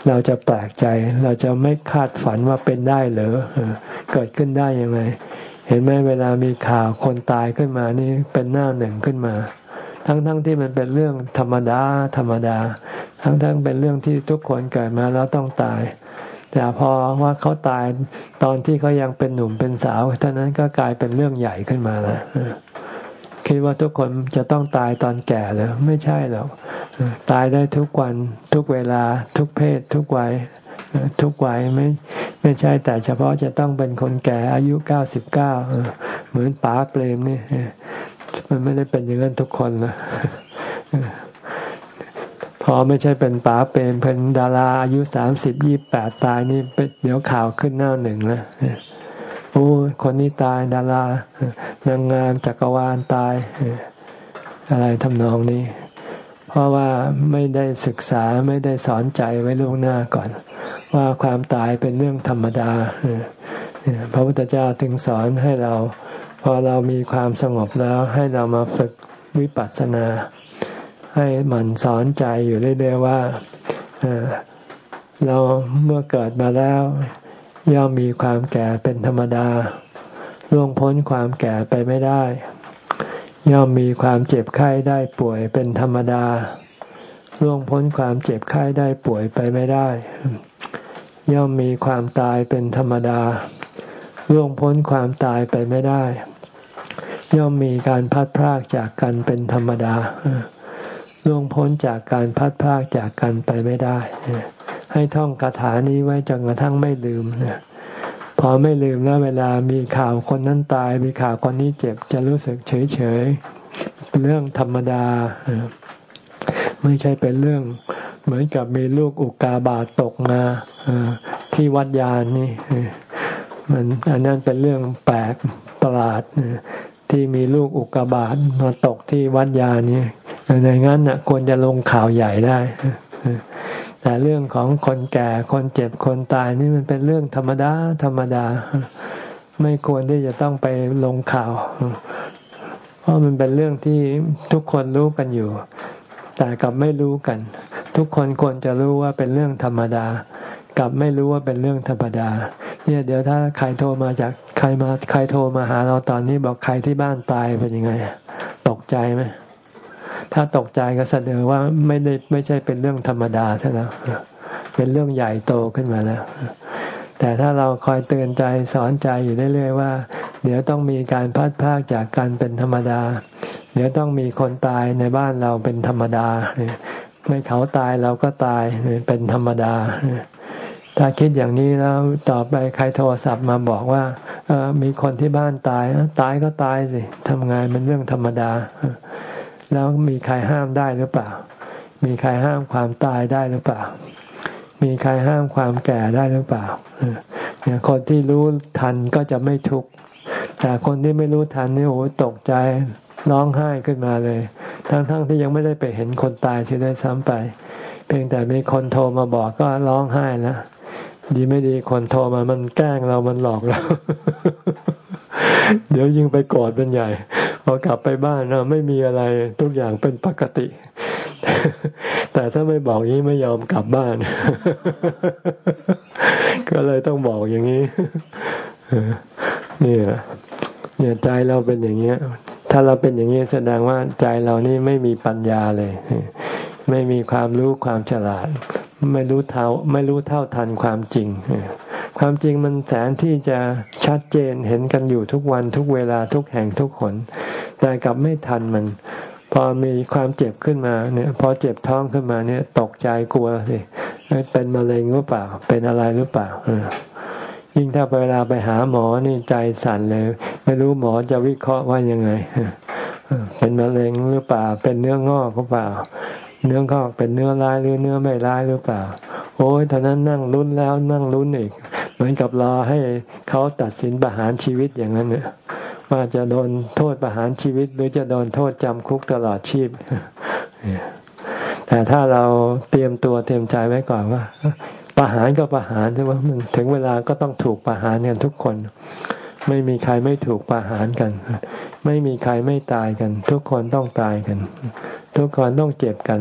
เราจะแปลกใจ เราจะไม่คาดฝันว่าเป็นได้หรือเกิดขึ้นได้ยังไง เห็นไหมเวลามีข่าวคนตายขึ้นมานี่เป็นหน้าหนึ่งขึ้นมา ทั้งๆทที่มันเป็นเรื่องธรรมดาธรรมดา ทั้งๆเป็นเรื่องที่ทุกคนเกิดมาแล้วต้องตาย แต่พอว่าเขาตายตอนที่เขายังเป็นหนุ่มเป็นสาวเท่านั้นก็กลายเป็นเรื่องใหญ่ขึ้นมาแล้ว คิดว่าทุกคนจะต้องตายตอนแก่แล้วไม่ใช่หรอกตายได้ทุกวันทุกเวลาทุกเพศ ทุกวัยทุกวัยไม่ไม่ใช่แต่เฉพาะจะต้องเป็นคนแก่อายุเก้าสิบเก้าเหมือนป๋าเปรมนี่มันไม่ได้เป็นอย่างนั้นทุกคนนะพอไม่ใช่เป็นป๋าเปรมเป็นดาราอายุสามสิบยี่แปดตายนี่เดี๋ยวข่าวขึ้นหน้าหนึ่งแล้ว โอ้คนนี้ตายดารานางงามจักรวาลตาย อะไรทำนองนี้ เพราะว่าไม่ได้ศึกษาไม่ได้สอนใจไว้ล่วงหน้าก่อน ว่าความตายเป็นเรื่องธรรมดาพระพุทธเจ้าถึงสอนให้เรา พอเรามีความสงบแล้วให้เรามาฝึกวิปัสสนา ให้มันสอนใจอยู่เรื่อยๆว่าเราเมื่อเกิดมาแล้ว ย่อมมีความแก่เป็นธรรมดาล่วงพ้นความแก่ไปไม่ได้ ย่อมมีความเจ็บไข้ได้ป่วยเป็นธรรมดาล่วงพ้นความเจ็บไข้ได้ป่วยไปไม่ได้ ย่อมมีความตายเป็นธรรมดาล่วงพ้นความตายไปไม่ได้ ย่อมมีการพัดพรากจากกันเป็นธรรมดาล่วงพ้นจากการพัดพรากจากกันไปไม่ได้ ให้ท่องคาถานี้ไว้จนกระทั่งไม่ลืมเนี่ยพอไม่ลืมแล้วเวลามีข่าวคนนั้นตาย มีข่าวคนนี้เจ็บจะรู้สึกเฉยเฉยเป็นเรื่องธรรมดา ไม่ใช่เป็นเรื่องเหมือนกับมีลูกอุกกาบาตตกมาที่วัดยานนี่มันอันนั้นเป็นเรื่องแปลกประหลาดที่มีลูกอุกกาบาตมาตกที่วัดยานี่ในงั้นน่ะควรจะลงข่าวใหญ่ได้ แต่เรื่องของคนแก่คนเจ็บคนตายนี่มันเป็นเรื่องธรรมดาธรรมดา ไม่ควรที่จะต้องไปลงข่าว เพราะมันเป็นเรื่องที่ทุกคนรู้กันอยู่ แต่กับไม่รู้กัน ทุกคนควรจะรู้ว่าเป็นเรื่องธรรมดา กลับไม่รู้ว่าเป็นเรื่องธรรมดา เนี่ยเดี๋ยวถ้าใครโทรมาจากใครมาใครโทรมาหาเราตอนนี้บอกใครที่บ้านตายเป็นยังไง ตกใจไหม ถ้าตกใจก็แสดงว่าไม่ได้ไม่ใช่เป็นเรื่องธรรมดาใช่แล้วเป็นเรื่องใหญ่โตขึ้นมาแล้ว แต่ถ้าเราคอยเตือนใจสอนใจอยู่เรื่อยๆว่า เดี๋ยวต้องมีการพัดพากจากการเป็นธรรมดา เดี๋ยวต้องมีคนตายในบ้านเราเป็นธรรมดาไม่เขาตายเราก็ตายเป็นธรรมดา ถ้าคิดอย่างนี้แล้วต่อไปใครโทรศัพท์มาบอกว่าเออมีคนที่บ้านตายตายก็ตายสิทำงานเป็นเรื่องธรรมดา แล้วมีใครห้ามได้หรือเปล่า มีใครห้ามความตายได้หรือเปล่า มีใครห้ามความแก่ได้หรือเปล่าเนี่ยคนที่รู้ทันก็จะไม่ทุกข์แต่คนที่ไม่รู้ทันนี่โอ้ตกใจร้องไห้ขึ้นมาเลย ทั้งๆทที่ยังไม่ได้ไปเห็นคนตายที่ได้ซ้ำไป เพียงแต่มีคนโทรมาบอกก็ร้องไห้แล้ว ดีไม่ดีคนโทรมามันแกล้งเรามันหลอกเรา เดี๋ยวยิ่งไปกอดเป็นใหญ่ พอกลับไปบ้านเราไม่มีอะไรทุกอย่างเป็นปกติ แต่ถ้าไม่บอกนี้ไม่ยอมกลับบ้าน ก็เลยต้องบอกอย่างนี้นี่เนี่ยใจเราเป็นอย่างเงี้ย ถ้าเราเป็นอย่างนี้แสดงว่าใจเรานี่ไม่มีปัญญาเลย ไม่มีความรู้ความฉลาด ไม่รู้เท่าไม่รู้เท่าทันความจริง ความจริงมันแสนที่จะชัดเจนเห็นกันอยู่ทุกวันทุกเวลาทุกแห่งทุกคนแต่กลับไม่ทันมัน พอมีความเจ็บขึ้นมาเนี่ยพอเจ็บท้องขึ้นมาเนี่ยตกใจกลัวสิเป็นมะเร็งหรือเปล่า เป็นอะไรหรือเปล่ายิ่งถ้าเวลาไปหาหมอนี่ใจสั่นเลย ไม่รู้หมอจะวิเคราะห์ว่ายังไงเป็นมะเร็งหรือเปล่า เป็นเนื้องอกหรือเปล่า เนื้องอกเป็นเนื้อร้ายหรือเนื้อไม่ร้ายหรือเปล่า โอ้ยท่านั้นนั่งลุ้นแล้วนั่งลุ้นอีก เหมือนกับรอให้เขาตัดสินประหารชีวิตอย่างนั้นเนี่ยว่าจะโดนโทษประหารชีวิต หรือจะโดนโทษจำคุกตลอดชีพ แต่ถ้าเราเตรียมตัวเตรียมใจไว้ก่อนว่า ประหารก็ประหารใช่ไหมมันถึงเวลาก็ต้องถูกประหารกันทุกคน ไม่มีใครไม่ถูกประหารกัน ไม่มีใครไม่ตายกัน ทุกคนต้องตายกัน ทุกคนต้องเจ็บกัน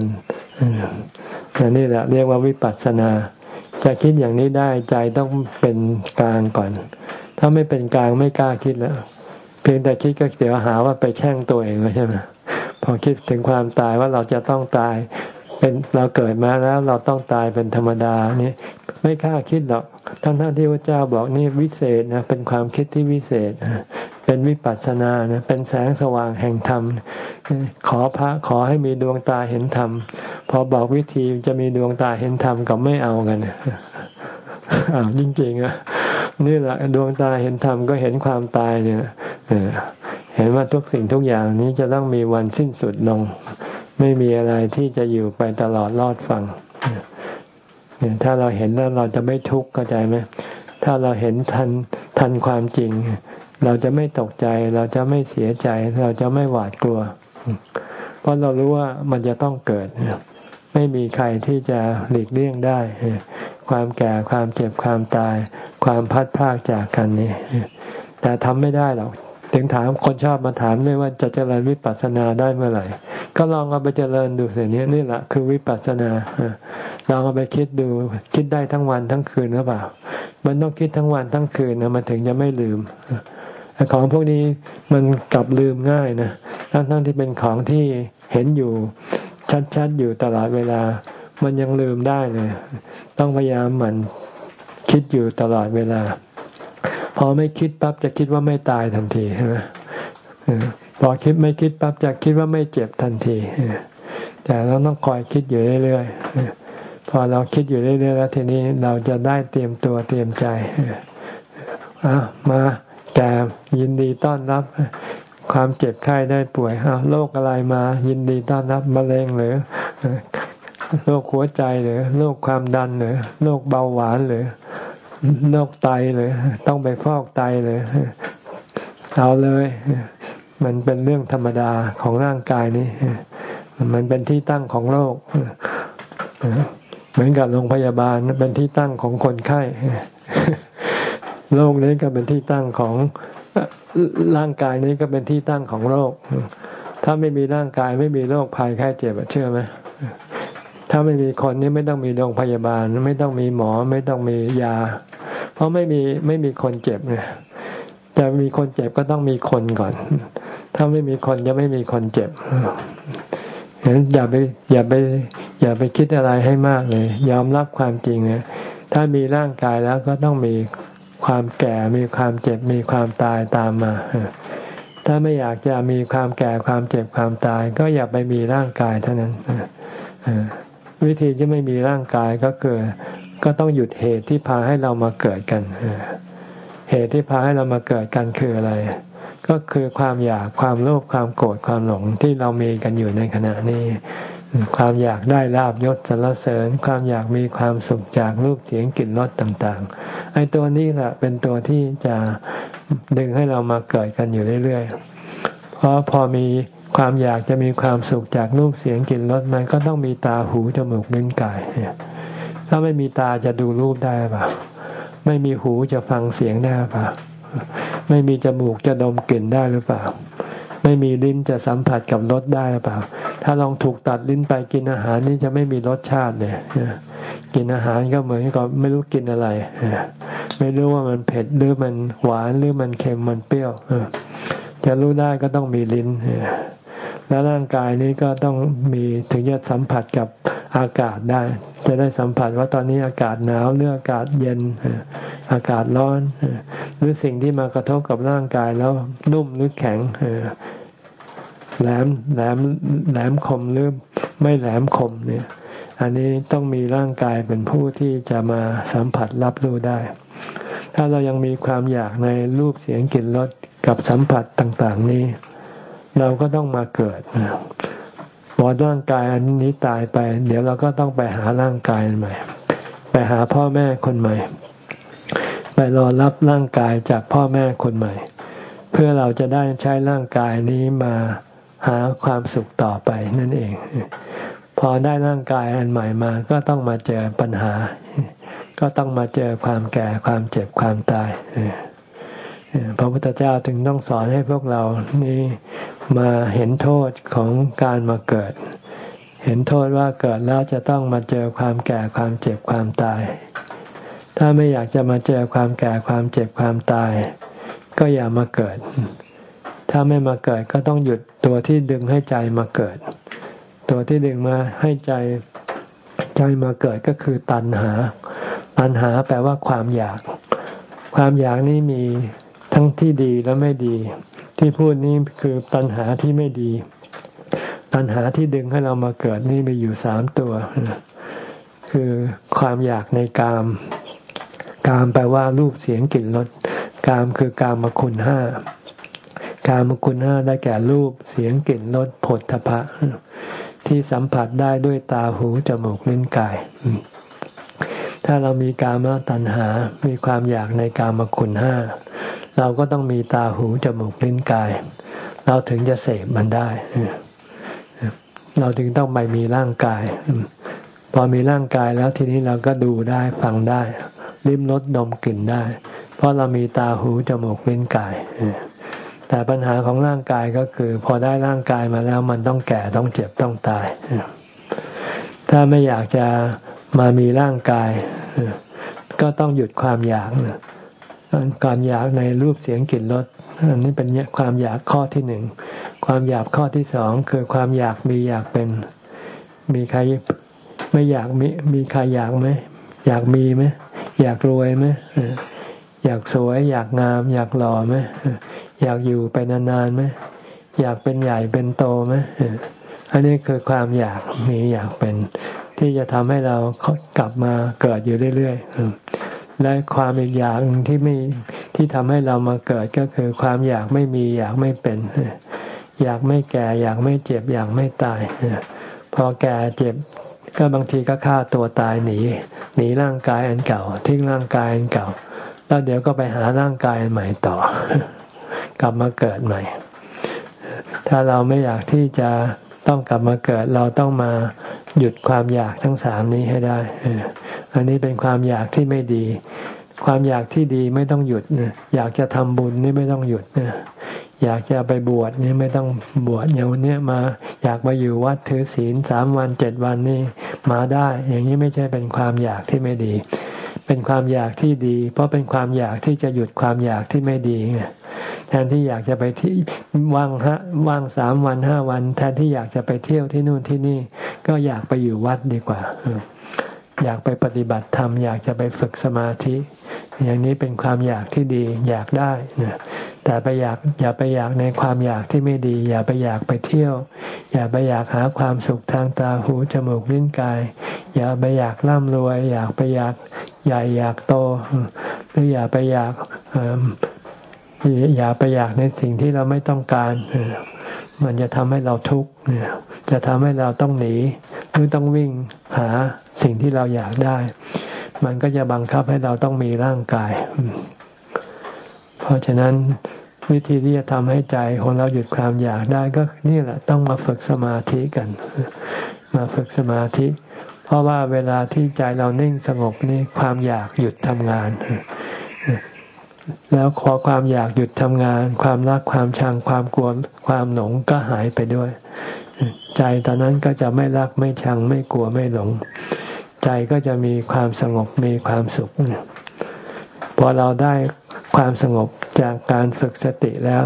อันนี้แหละเรียกว่าวิปัสสนา จะคิดอย่างนี้ได้ใจต้องเป็นกลางก่อน ถ้าไม่เป็นกลางไม่กล้าคิดแล้วเพียงแต่คิดก็เดี๋ยวหาว่าไปแช่งตัวเองใช่ไหมพอคิดถึงความตายว่าเราจะต้องตาย เป็นเราเกิดมาแล้วเราต้องตายเป็นธรรมดานี่ไม่กล้าคิดหรอกทั้งท่านที่พระเจ้าบอกนี่วิเศษนะเป็นความคิดที่วิเศษ เป็นวิปัสสนานะเป็นแสงสว่างแห่งธรรม ขอพระขอให้มีดวงตาเห็นธรรมพอบอกวิธีจะมีดวงตาเห็นธรรมกับไม่เอากันอ้าวจริงๆอะนี่แหละดวงตาเห็นธรรมก็เห็นความตายเนี่ยเห็นว่าทุกสิ่งทุกอย่างนี้จะต้องมีวันสิ้นสุดลง ไม่มีอะไรที่จะอยู่ไปตลอดรอดฟังเนี่ยถ้าเราเห็นแล้วเราจะไม่ทุกข์เข้าใจไหมถ้าเราเห็นทันทันความจริง เราจะไม่ตกใจ เราจะไม่เสียใจ เราจะไม่หวาดกลัว เพราะเรารู้ว่ามันจะต้องเกิด ไม่มีใครที่จะหลีกเลี่ยงได้ ความแก่ความเจ็บความตาย ความพัดพากจากกันนี่แต่ทำไม่ได้หรอก ถึงถามคนชอบมาถามเลยว่าจะเจริญวิปัสสนาได้เมื่อไหร่ ก็ลองเอาไปเจริญดูเสียนี้นี่แหละคือวิปัสสนาลองเอาไปคิดดูคิดได้ทั้งวันทั้งคืนหรือเปล่า มันต้องคิดทั้งวันทั้งคืนนะมันถึงจะไม่ลืมของพวกนี้มันกลับลืมง่ายนะทั้งทั้งที่เป็นของที่เห็นอยู่ชัดๆอยู่ตลอดเวลา มันยังลืมได้เลย ต้องพยายามหมั่นคิดอยู่ตลอดเวลา พอไม่คิดปั๊บจะคิดว่าไม่ตายทันทีใช่ไหมพอคิดไม่คิดปั๊บจะคิดว่าไม่เจ็บทันทีแต่เราต้องคอยคิดอยู่เรื่อยๆพอเราคิดอยู่เรื่อยๆแล้วทีนี้เราจะได้เตรียมตัวเตรียมใจอะมาแกยินดีต้อนรับ ความเจ็บไข้ได้ป่วยโรคอะไรมา ยินดีต้อนรับมะเร็งหรือโรคหัวใจหรือโรคความดันหรือโรคเบาหวานหรือ โรคไตหรือต้องไปฟอกไตหรือเอาเลย มันเป็นเรื่องธรรมดาของร่างกายนี้ มันเป็นที่ตั้งของโลกเหมือนกับโรงพยาบาลเป็นที่ตั้งของคนไข้โลกนี้ก็เป็นที่ตั้งของร่างกายนี้ก็เป็นที่ตั้งของโลกถ้าไม่มีร่างกายไม่มีโรคภัยไข้เจ็บเชื่อไหม ถ้าไม่มีคนนี่ไม่ต้องมีโรงพยาบาล ไม่ต้องมีหมอ ไม่ต้องมียา เพราะไม่มีไม่มีคนเจ็บเนี่ยจะมีคนเจ็บก็ต้องมีคนก่อน ถ้าไม่มีคนจะไม่มีคนเจ็บฉะนั้นอย่าไปอย่าไปอย่าไปคิดอะไรให้มากเลย ยอมรับความจริงเนี่ยถ้ามีร่างกายแล้วก็ต้องมีความแก่มีความเจ็บมีความตายตามมา ถ้าไม่อยากจะมีความแก่ความเจ็บความตาย ก็อย่าไปมีร่างกายเท่านั้น วิธีที่ไม่มีร่างกายก็คือก็ต้องหยุดเหตุที่พาให้เรามาเกิดกัน เหตุที่พาให้เรามาเกิดกันคืออะไร ก็คือความอยากความโลภความโกรธความหลงที่เรามีกันอยู่ในขณะนี้ ความอยากได้ลาบยศสรรเสริญ ความอยากมีความสุขจากรูปเสียงกลิ่นรสต่างๆ ไอ้ตัวนี้แหละเป็นตัวที่จะดึงให้เรามาเกิดกันอยู่เรื่อยๆ เพราะพอมี ความอยากจะมีความสุขจากรูปเสียงกลิ่นรสมันก็ต้องมีตาหูจมูกลิ้นกายถ้าไม่มีตาจะดูรูปได้ปะไม่มีหูจะฟังเสียงได้ปะไม่มีจมูกจะดมกลิ่นได้หรือเปล่า ไม่มีลิ้นจะสัมผัสกับรสได้หรือเปล่า ถ้าลองถูกตัดลิ้นไปกินอาหารนี่จะไม่มีรสชาติเลยกินอาหารก็เหมือนกับไม่รู้กินอะไร ไม่รู้ว่ามันเผ็ดหรือมันหวานหรือมันเค็มมันเปรี้ยวจะรู้ได้ก็ต้องมีลิ้น แล้วร่างกายนี้ก็ต้องมีถึงจะสัมผัสกับอากาศได้ จะได้สัมผัสว่าตอนนี้อากาศหนาวหรืออากาศเย็น อากาศร้อน หรือสิ่งที่มากระทบกับร่างกายแล้วนุ่มหรือแข็งแหลมแหลมแหลมคมหรือไม่แหลมคมเนี่ย อันนี้ต้องมีร่างกายเป็นผู้ที่จะมาสัมผัสรับรู้ได้ ถ้าเรายังมีความอยากในรูปเสียงกลิ่นรสกับสัมผัสต่าง ๆ นี้ เราก็ต้องมาเกิดพอร่างกายอันนี้ตายไป เดี๋ยวเราก็ต้องไปหาร่างกายใหม่ ไปหาพ่อแม่คนใหม่ ไปรอรับร่างกายจากพ่อแม่คนใหม่ เพื่อเราจะได้ใช้ร่างกายนี้มาหาความสุขต่อไปนั่นเอง พอได้ร่างกายอันใหม่มาก็ต้องมาเจอปัญหา ก็ต้องมาเจอความแก่ความเจ็บความตายพระพุทธเจ้าถึงต้องสอนให้พวกเรานี่ มาเห็นโทษของการมาเกิด เห็นโทษว่าเกิดแล้วจะต้องมาเจอความแก่ความเจ็บความตาย ถ้าไม่อยากจะมาเจอความแก่ความเจ็บความตาย ก็อย่ามาเกิด ถ้าไม่มาเกิดก็ต้องหยุดตัวที่ดึงให้ใจมาเกิด ตัวที่ดึงมาให้ใจใจมาเกิดก็คือตัณหา ตัณหาแปลว่าความอยาก ความอยากนี้มีทั้งที่ดีและไม่ดี ที่พูดนี้คือตัณหาที่ไม่ดี ตัณหาที่ดึงให้เรามาเกิดนี่มีอยู่สามตัว คือความอยากในกาม กามแปลว่ารูปเสียงกลิ่นรสกามคือกามคุณห้ากามคุณห้าได้แก่รูปเสียงกลิ่นรสผลทพะ ที่สัมผัสได้ด้วยตาหูจมูกลิ้นกาย ถ้าเรามีกามตัณหา มีความอยากในกามคุณห้า เราก็ต้องมีตาหูจมูกลิ้นกาย เราถึงจะเสพมันได้ เราถึงต้องไปมีร่างกาย พอมีร่างกายแล้วทีนี้เราก็ดูได้ฟังได้ลิ้มรสดมกลิ่นได้ เพราะเรามีตาหูจมูกลิ้นกาย แต่ปัญหาของร่างกายก็คือ พอได้ร่างกายมาแล้วมันต้องแก่ต้องเจ็บต้องตาย ถ้าไม่อยากจะมามีร่างกาย ก็ต้องหยุดความอยาก การอยากในรูปเสียงกลิ่นรสอันนี้เป็นความอยากข้อที่หนึ่งความอยากข้อที่สองคือความอยากมีอยากเป็น มีใครไม่อยากมีมีใครอยากไหมอยากมีไหมอยากรวยไหมอยากสวย อยากงาม อยากหล่อไหมอยากอยู่ไปนานๆไหมอยากเป็นใหญ่เป็นโตไหมอันนี้คือความอยากมีอยากเป็น ที่จะทำให้เรากลับมาเกิดอยู่เรื่อยๆ และความอีกอย่างที่ไม่ที่ทำให้เรามาเกิดก็คือความอยากไม่มีอยากไม่เป็น อยากไม่แก่ อยากไม่เจ็บ อยากไม่ตายพอแก่เจ็บก็บางทีก็ฆ่าตัวตายหนีหนีร่างกายอันเก่า ทิ้งร่างกายอันเก่า แล้วเดี๋ยวก็ไปหาร่างกายใหม่ต่อ กลับมาเกิดใหม่ ถ้าเราไม่อยากที่จะ ต้องกลับมาเกิดเราต้องมาหยุดความอยากทั้งสามนี้ให้ได้อันนี้เป็นความอยากที่ไม่ดี ความอยากที่ดีไม่ต้องหยุดอยากจะทำบุญนี่ไม่ต้องหยุด อยากจะไปบวชนี่ไม่ต้องบวชอย่างวันนี้มา อยากมาอยู่วัดถือศีลสามวันเจ็ดวันนี่มาได้ อย่างนี้ไม่ใช่เป็นความอยากที่ไม่ดี เป็นความอยากที่ดี เพราะเป็นความอยากที่จะหยุดความอยากที่ไม่ดีไงแทนที่อยากจะไปที่ว่างฮะว่างสามวันห้าวัน แทนที่อยากจะไปเที่ยวที่นู่นที่นี่ ก็อยากไปอยู่วัดดีกว่า อยากไปปฏิบัติธรรมอยากจะไปฝึกสมาธิ อย่างนี้เป็นความอยากที่ดีอยากได้นะแต่ไปอยากอย่าไปอยากในความอยากที่ไม่ดี อย่าไปอยากไปเที่ยว อย่าไปอยากหาความสุขทางตาหูจมูกลิ้นกาย อย่าไปอยากร่ำรวย อยากไปอยากใหญ่อยากโต หรืออย่าไปอยากอย่าไปอยากในสิ่งที่เราไม่ต้องการ มันจะทำให้เราทุกข์จะทำให้เราต้องหนีหรือต้องวิ่ง หาสิ่งที่เราอยากได้ มันก็จะบังคับให้เราต้องมีร่างกาย เพราะฉะนั้นวิธีที่จะทำให้ใจของเราหยุดความอยากได้ก็นี่แหละต้องมาฝึกสมาธิกัน มาฝึกสมาธิ เพราะว่าเวลาที่ใจเรานิ่งสงบนี่ความอยากหยุดทำงาน แล้วขอความอยากหยุดทำงาน ความรักความชังความกลัวความหลงก็หายไปด้วย ใจตอนนั้นก็จะไม่รักไม่ชังไม่กลัวไม่หลง ใจก็จะมีความสงบมีความสุขพอเราได้ความสงบจากการฝึกสติแล้ว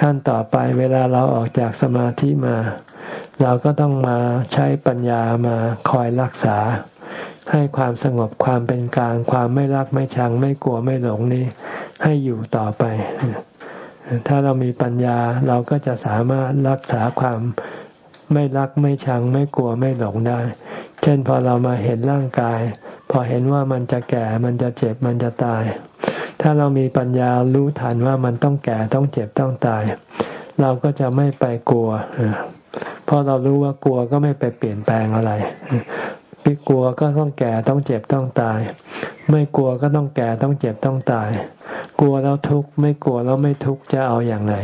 ขั้นต่อไปเวลาเราออกจากสมาธิมา เราก็ต้องมาใช้ปัญญามาคอยรักษา ให้ความสงบความเป็นกลาง ความไม่รักไม่ชัง ไม่กลัวไม่หลงนี้ ให้อยู่ต่อไป ถ้าเรามีปัญญาเราก็จะสามารถรักษาความ ไม่รักไม่ชังไม่กลัวไม่หลงได้ เช่นพอเรามาเห็นร่างกาย พอเห็นว่ามันจะแก่มันจะเจ็บมันจะตาย ถ้าเรามีปัญญารู้ทันว่ามันต้องแก่ต้องเจ็บต้องตาย เราก็จะไม่ไปกลัวเพราะเรารู้ว่ากลัวก็ไม่ไปเปลี่ยนแปลงอะไรไม่กลัวก็ต้องแก่ต้องเจ็บต้องตาย ไม่กลัวก็ต้องแก่ต้องเจ็บต้องตาย กลัวแล้วทุกข์ไม่กลัวแล้วไม่ทุกข์จะเอาอย่างไร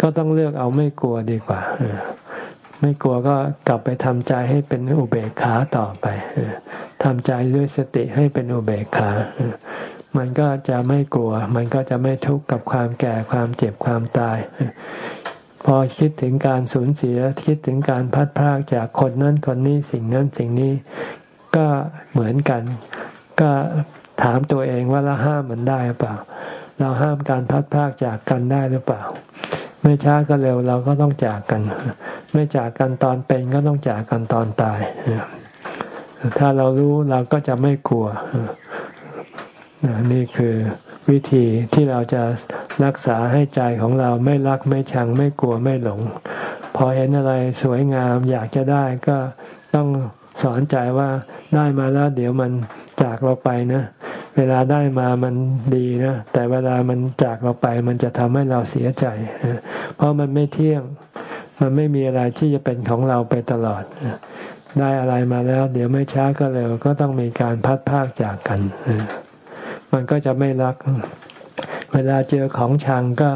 ก็ต้องเลือกเอาไม่กลัวดีกว่า ไม่กลัวก็กลับไปทำใจให้เป็นอุเบกขาต่อไปทำใจด้วยสติให้เป็นอุเบกขา มันก็จะไม่กลัว มันก็จะไม่ทุกข์กับความแก่ความเจ็บความตาย พอคิดถึงการสูญเสียคิดถึงการพัดพากจากคนนั้นคนนี้สิ่งนั้นสิ่งนี้ ก็เหมือนกัน ก็ถามตัวเองว่าเราห้ามมันได้หรือเปล่า เราห้ามการพัดพากจากกันได้หรือเปล่า ไม่ช้าก็เร็วเราก็ต้องจากกัน ไม่จากกันตอนเป็นก็ต้องจากกันตอนตาย ถ้าเรารู้เราก็จะไม่กลัว นี่คือวิธีที่เราจะรักษาให้ใจของเราไม่รักไม่ชังไม่กลัวไม่หลง พอเห็นอะไรสวยงามอยากจะได้ก็ต้องสอนใจว่าได้มาแล้วเดี๋ยวมันจากเราไปนะ เวลาได้มามันดีนะแต่เวลามันจากเราไป มันจะทำให้เราเสียใจ เพราะมันไม่เที่ยง มันไม่มีอะไรที่จะเป็นของเราไปตลอด ได้อะไรมาแล้ว เดี๋ยวไม่ช้าก็เร็ว ก็ต้องมีการพัดพากจากกัน มันก็จะไม่รัก เวลาเจอของชังก็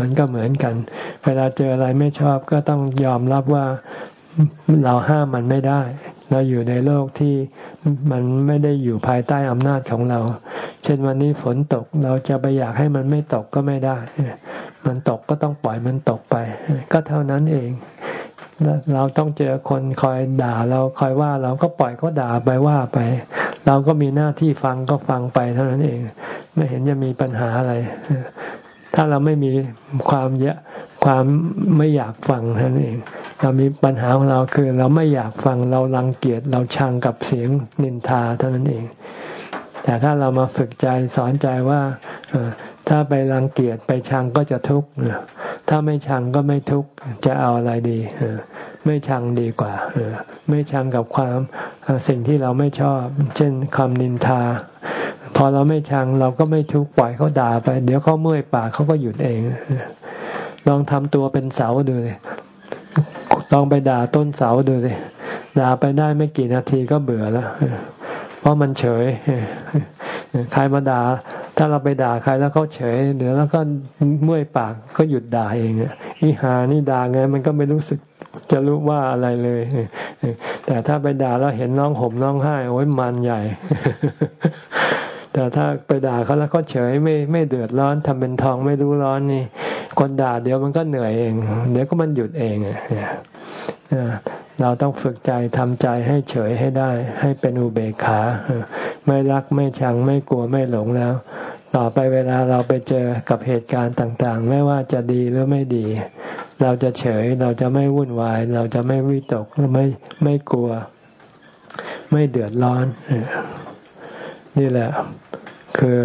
มันก็เหมือนกัน เวลาเจออะไรไม่ชอบก็ต้องยอมรับว่าเราห้ามมันไม่ได้ เราอยู่ในโลกที่ มันไม่ได้อยู่ภายใต้อำนาจของเรา เช่นวันนี้ฝนตกเราจะไปอยากให้มันไม่ตกก็ไม่ได้ มันตกก็ต้องปล่อยมันตกไป ก็เท่านั้นเอง เราต้องเจอคนคอยด่าเราคอยว่าเราก็ปล่อยเขาด่าไปว่าไป เราก็มีหน้าที่ฟังก็ฟังไปเท่านั้นเอง ไม่เห็นจะมีปัญหาอะไร ถ้าเราไม่มีความเยอะ ความไม่อยากฟังเท่านั้นเองเรามีปัญหาของเราคือ เราไม่อยากฟังเรารังเกียจเราชังกับเสียงนินทาเท่านั้นเอง แต่ถ้าเรามาฝึกใจสอนใจว่าถ้าไปรังเกียจไปชังก็จะทุกข์ถ้าไม่ชังก็ไม่ทุกข์จะเอาอะไรดีไม่ชังดีกว่าไม่ชังกับความสิ่งที่เราไม่ชอบ เช่นคำนินทา พอเราไม่ชังเราก็ไม่ทุกข์ปล่อยเขาด่าไป เดี๋ยวเขาเมื่อยปากเขาก็หยุดเอง ลองทำตัวเป็นเสาดูเลยลองไปด่าต้นเสาดูสิด่าไปได้ไม่กี่นาทีก็เบื่อแล้ว เพราะมันเฉย ใครมาด่า ถ้าเราไปด่าใครแล้วเขาเฉยเดี๋ยวแล้วก็เมื่อยปากก็หยุดด่าเองอีหานี่ด่าไง มันก็ไม่รู้สึกจะรู้ว่าอะไรเลย แต่ถ้าไปด่าแล้วเห็นน้องห่มน้องไห้โอ้ยมันใหญ่ แต่ถ้าไปด่าเขาแล้วเขาเฉยไม่ไม่เดือดร้อนทำเป็นทองไม่รู้ร้อนนี่ คนด่าเดี๋ยวมันก็เหนื่อยเอง เดี๋ยวก็มันหยุดเองเราต้องฝึกใจทำใจให้เฉยให้ได้ ให้เป็นอุเบกขา ไม่รักไม่ชังไม่กลัวไม่หลงแล้ว ต่อไปเวลาเราไปเจอกับเหตุการณ์ต่างๆ ไม่ว่าจะดีหรือไม่ดี เราจะเฉยเราจะไม่วุ่นวาย เราจะไม่วิตกไม่ไม่กลัว ไม่เดือดร้อน นี่แหละคือ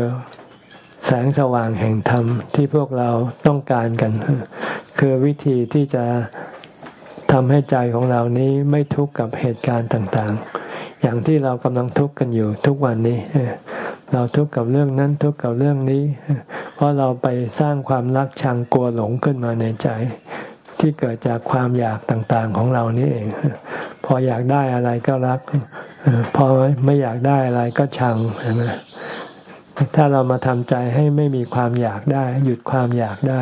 แสงสว่างแห่งธรรมที่พวกเราต้องการกัน คือวิธีที่จะทำให้ใจของเรานี้ไม่ทุกข์กับเหตุการณ์ต่างๆ อย่างที่เรากำลังทุกข์กันอยู่ทุกวันนี้ เราทุกข์กับเรื่องนั้นทุกข์กับเรื่องนี้ เพราะเราไปสร้างความรักชังกลัวหลงขึ้นมาในใจ ที่เกิดจากความอยากต่างๆของเรานี่เอง พออยากได้อะไรก็รักพอไม่อยากได้อะไรก็ชังใช่ไหมถ้าเรามาทำใจให้ไม่มีความอยากได้ หยุดความอยากได้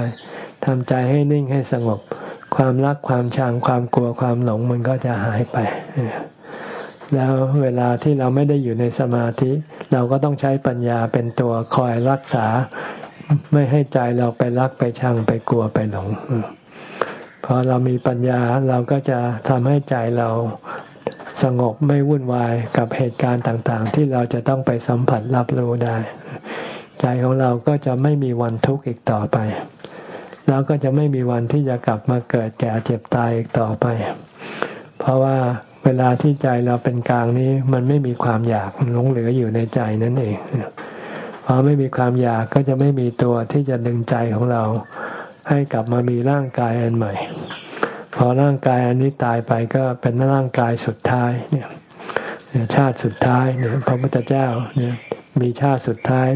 ทำใจให้นิ่งให้สงบ ความรักความชังความกลัวความหลงมันก็จะหายไป แล้วเวลาที่เราไม่ได้อยู่ในสมาธิ เราก็ต้องใช้ปัญญาเป็นตัวคอยรักษา ไม่ให้ใจเราไปรักไปชังไปกลัวไปหลง พอเรามีปัญญาเราก็จะทำให้ใจเราสงบไม่วุ่นวายกับเหตุการณ์ต่างๆ ที่เราจะต้องไปสัมผัสรับรู้ได้ ใจของเราก็จะไม่มีวันทุกข์อีกต่อไป แล้วก็จะไม่มีวันที่จะกลับมาเกิดแก่เจ็บตายอีกต่อไป เพราะว่าเวลาที่ใจเราเป็นกลางนี้มันไม่มีความอยากหลงเหลืออยู่ในใจนั่นเองพอไม่มีความอยากก็จะไม่มีตัวที่จะดึงใจของเรา ให้กลับมามีร่างกายอันใหม่ พอร่างกายอันนี้ตายไปก็เป็นร่างกายสุดท้ายเนี่ยชาติสุดท้ายเนี่ยพระพุทธเจ้าเนี่ยมีชาติสุดท้าย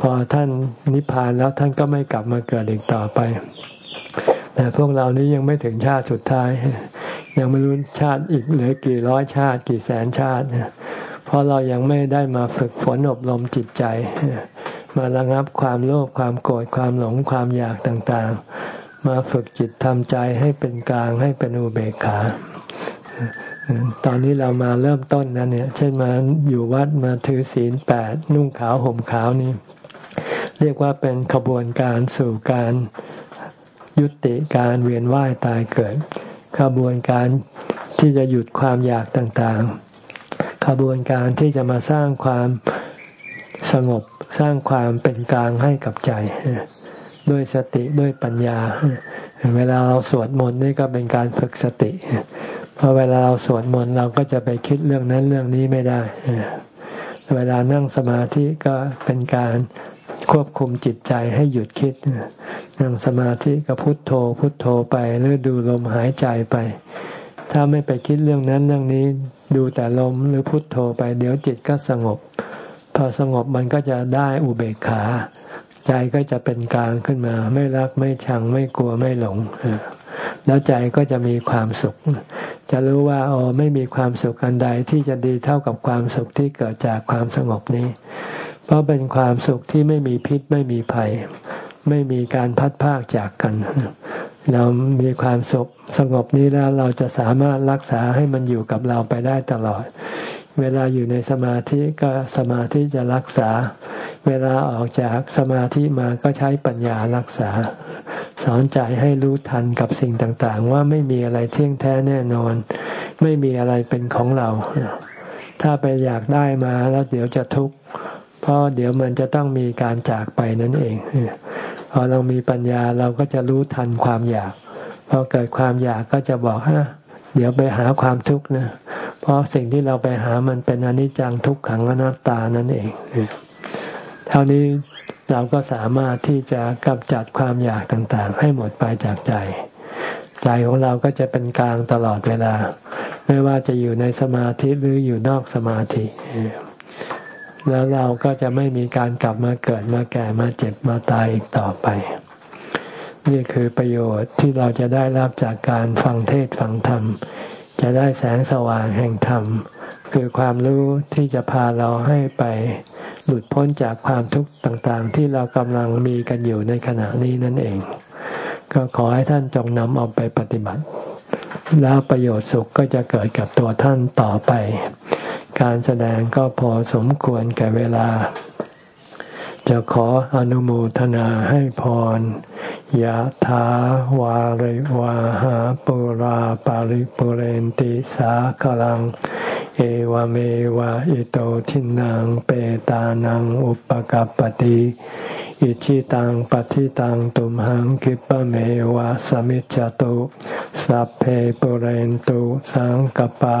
พอท่านนิพพานแล้วท่านก็ไม่กลับมาเกิดอีกต่อไป แต่พวกเรานี้ยังไม่ถึงชาติสุดท้าย ยังไม่รู้ชาติอีกเหลือกี่ร้อยชาติ กี่แสนชาติเพราะเรายังไม่ได้มาฝึกฝนอบรมจิตใจ มาระงับความโลภความโกรธความหลงความอยากต่างๆ มาฝึกจิตทำใจให้เป็นกลางให้เป็นอุเบกขา ตอนนี้เรามาเริ่มต้นนะเนี่ย เช่นมาอยู่วัดมาถือศีลแปดนุ่งขาวห่มขาวนี่เรียกว่าเป็นขบวนการสู่การยุติการเวียนว่ายตายเกิด ขบวนการที่จะหยุดความอยากต่างๆ ขบวนการที่จะมาสร้างความ สงบสร้างความเป็นกลางให้กับใจ ด้วยสติด้วยปัญญา เวลาเราสวดมนต์นี่ก็เป็นการฝึกสติ เพอเวลาเราสวดมนต์เราก็จะไปคิดเรื่องนั้นเรื่องนี้ไม่ได้ เวลานั่งสมาธิก็เป็นการควบคุมจิตใจให้หยุดคิด นั่งสมาธิก็พุโทโธ พุโทโธไปหรือดูลมหายใจไป ถ้าไม่ไปคิดเรื่องนั้นเรื่องนี้ ดูแต่ลมหรือพุโทโธไป เดี๋ยวจิตก็สงบ พอสงบมันก็จะได้อุเบกขา ใจก็จะเป็นกลางขึ้นมา ไม่รักไม่ชังไม่กลัวไม่หลงแล้วใจก็จะมีความสุข จะรู้ว่าอ๋อไม่มีความสุขอันใดที่จะดีเท่ากับความสุขที่เกิดจากความสงบนี้ เพราะเป็นความสุขที่ไม่มีพิษไม่มีภัย ไม่มีการพัดพากจากกัน เรามีความสุขสงบนี้แล้วเราจะสามารถรักษาให้มันอยู่กับเราไปได้ตลอด เวลาอยู่ในสมาธิก็สมาธิจะรักษา เวลาออกจากสมาธิมาก็ใช้ปัญญารักษา สอนใจให้รู้ทันกับสิ่งต่างๆ ว่าไม่มีอะไรเที่ยงแท้แน่นอน ไม่มีอะไรเป็นของเรา ถ้าไปอยากได้มาแล้วเดี๋ยวจะทุกข์เพราะเดี๋ยวมันจะต้องมีการจากไปนั่นเอง พอเรามีปัญญาเราก็จะรู้ทันความอยาก พอเกิดความอยากก็จะบอกฮะเดี๋ยวไปหาความทุกข์นะ เพราะสิ่งที่เราไปหามันเป็นอนิจจังทุกขังอนัตตานั่นเองเท่านี้เราก็สามารถที่จะกำจัดความอยากต่างๆ ให้หมดไปจากใจ ใจของเราก็จะเป็นกลางตลอดเวลา ไม่ว่าจะอยู่ในสมาธิหรืออยู่นอกสมาธิ แล้วเราก็จะไม่มีการกลับมาเกิดมาแก่มาเจ็บมาตายอีกต่อไป นี่คือประโยชน์ที่เราจะได้รับจากการฟังเทศฟังธรรม จะได้แสงสว่างแห่งธรรม คือความรู้ที่จะพาเราให้ไปหลุดพ้นจากความทุกข์ต่างๆ ที่เรากำลังมีกันอยู่ในขณะนี้นั่นเอง ก็ขอให้ท่านจงนำเอาไปปฏิบัติ แล้วประโยชน์สุขก็จะเกิดกับตัวท่านต่อไป การแสดงก็พอสมควรแก่เวลา จะขออนุโมทนาให้พรยะถาวาริวาหาปุราปาริปุเรนติสากลัง เอวเมวะอิโตทินังเปตานังอุปกัปติอิชิตังปฏิตังตุมหังคิปะเมวะสมิจจตุสัพเพปุเรนตุสังกปา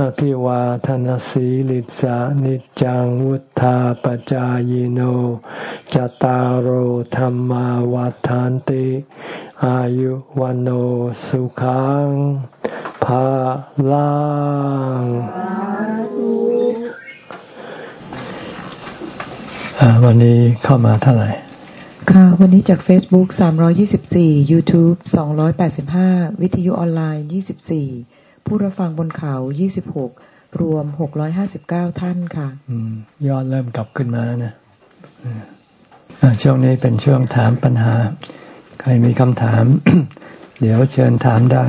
อภิวาทนสีลิสานิจังวุธาปจายโน จตารโหธรรมวาทานติ อายุวันโอสุขังภาลังวันนี้เข้ามาเท่าไหร่ ค่ะ วันนี้จาก Facebook 324 YouTube 285 วิทยุออนไลน์ 24 ผู้รับฟังบนเขา26รวม659ท่านค่ะยอดเริ่มกลับขึ้นมานะช่วงนี้เป็นช่วงถามปัญหา ใครมีคำถาม เดี๋ยวเชิญถามได้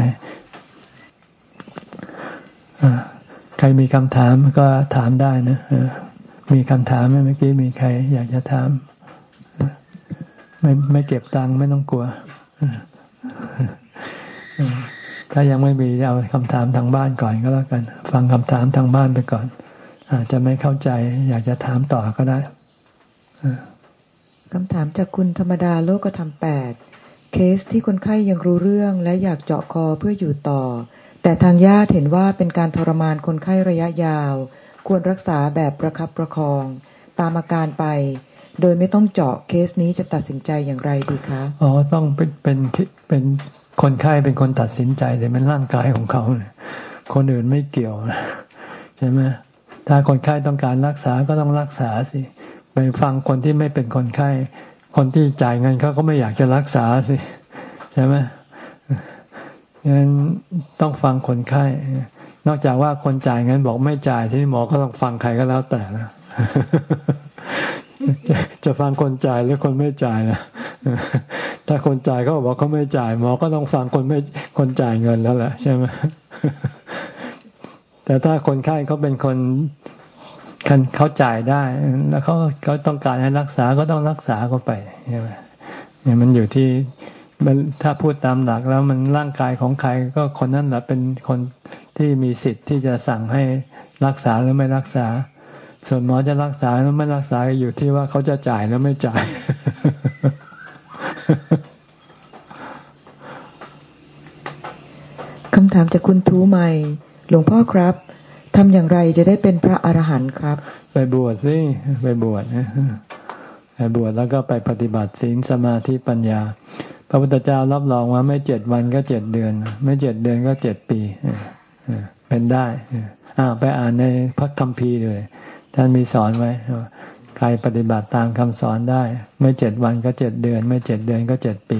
ใครมีคำถามก็ถามได้นะมีคำถามไหมเมื่อกี้มีใคร อยากจะถาม ไม่ไม่เก็บตังค์ไม่ต้องกลัว ถ้ายังไม่มีเอาคำถามทางบ้านก่อนก็แล้วกัน ฟังคำถามทางบ้านไปก่อน อาจจะไม่เข้าใจ อยากจะถามต่อก็ได้คำถามจากคุณธรรมดาโลกธรรมแปดเคสที่คนไข้ยังรู้เรื่องและอยากเจาะคอเพื่ออยู่ต่อ แต่ทางญาติเห็นว่าเป็นการทรมานคนไข้ระยะยาว ควรรักษาแบบประคับประคอง ตามอาการไป โดยไม่ต้องเจาะเคสนี้จะตัดสินใจอย่างไรดีคะ อ๋อ ต้องเป็นเป็นเป็น คนไข้เป็นคนตัดสินใจแต่เป็นร่างกายของเขาคนอื่นไม่เกี่ยวใช่ไหมถ้าคนไข้ต้องการรักษาก็ต้องรักษาสิไปฟังคนที่ไม่เป็นคนไข้คนที่จ่ายเงินเขาก็ไม่อยากจะรักษาสิใช่ไหมงั้นต้องฟังคนไข้ นอกจากว่าคนจ่ายเงินบอกไม่จ่ายที่หมอก็ต้องฟังใครก็แล้วแต่นะ จะฟังคนจ่ายหรือคนไม่จ่ายนะถ้าคนจ่ายเขาบอกเขาไม่จ่ายหมอก็ต้องฟังคนไม่คนจ่ายเงินแล้วแหละใช่ไหมแต่ถ้าคนไข้เขาเป็นคนเขาจ่ายได้ แล้วเขาเขาต้องการให้รักษาก็ต้องรักษาเขาไปใช่ไหมเนี่ยมันอยู่ที่ถ้าพูดตามหลักแล้วมันร่างกายของใครก็คนนั้นแหละเป็นคนที่มีสิทธิ์ที่จะสั่งให้รักษาหรือไม่รักษา ส่วนหมอจะรักษาหรือไม่รักษาอยู่ที่ว่าเขาจะจ่ายหรือไม่จ่าย คำถามจากคุณทูใหม่ หลวงพ่อครับทำอย่างไรจะได้เป็นพระอรหันต์ครับ ไปบวชสิ ไปบวชไปบวชแล้วก็ไปปฏิบัติศีลสมาธิปัญญา พระพุทธเจ้ารับรองว่าไม่เจ็ดวันก็เจ็ดเดือน ไม่เจ็ดเดือนก็เจ็ดปีเป็นได้อ่าไปอ่านในพระคัมภีร์เลย ท่านมีสอนไว้ใครปฏิบัติตามคำสอนได้ ไม่เจ็ดวันก็เจ็ดเดือน ไม่เจ็ดเดือนก็เจ็ดปี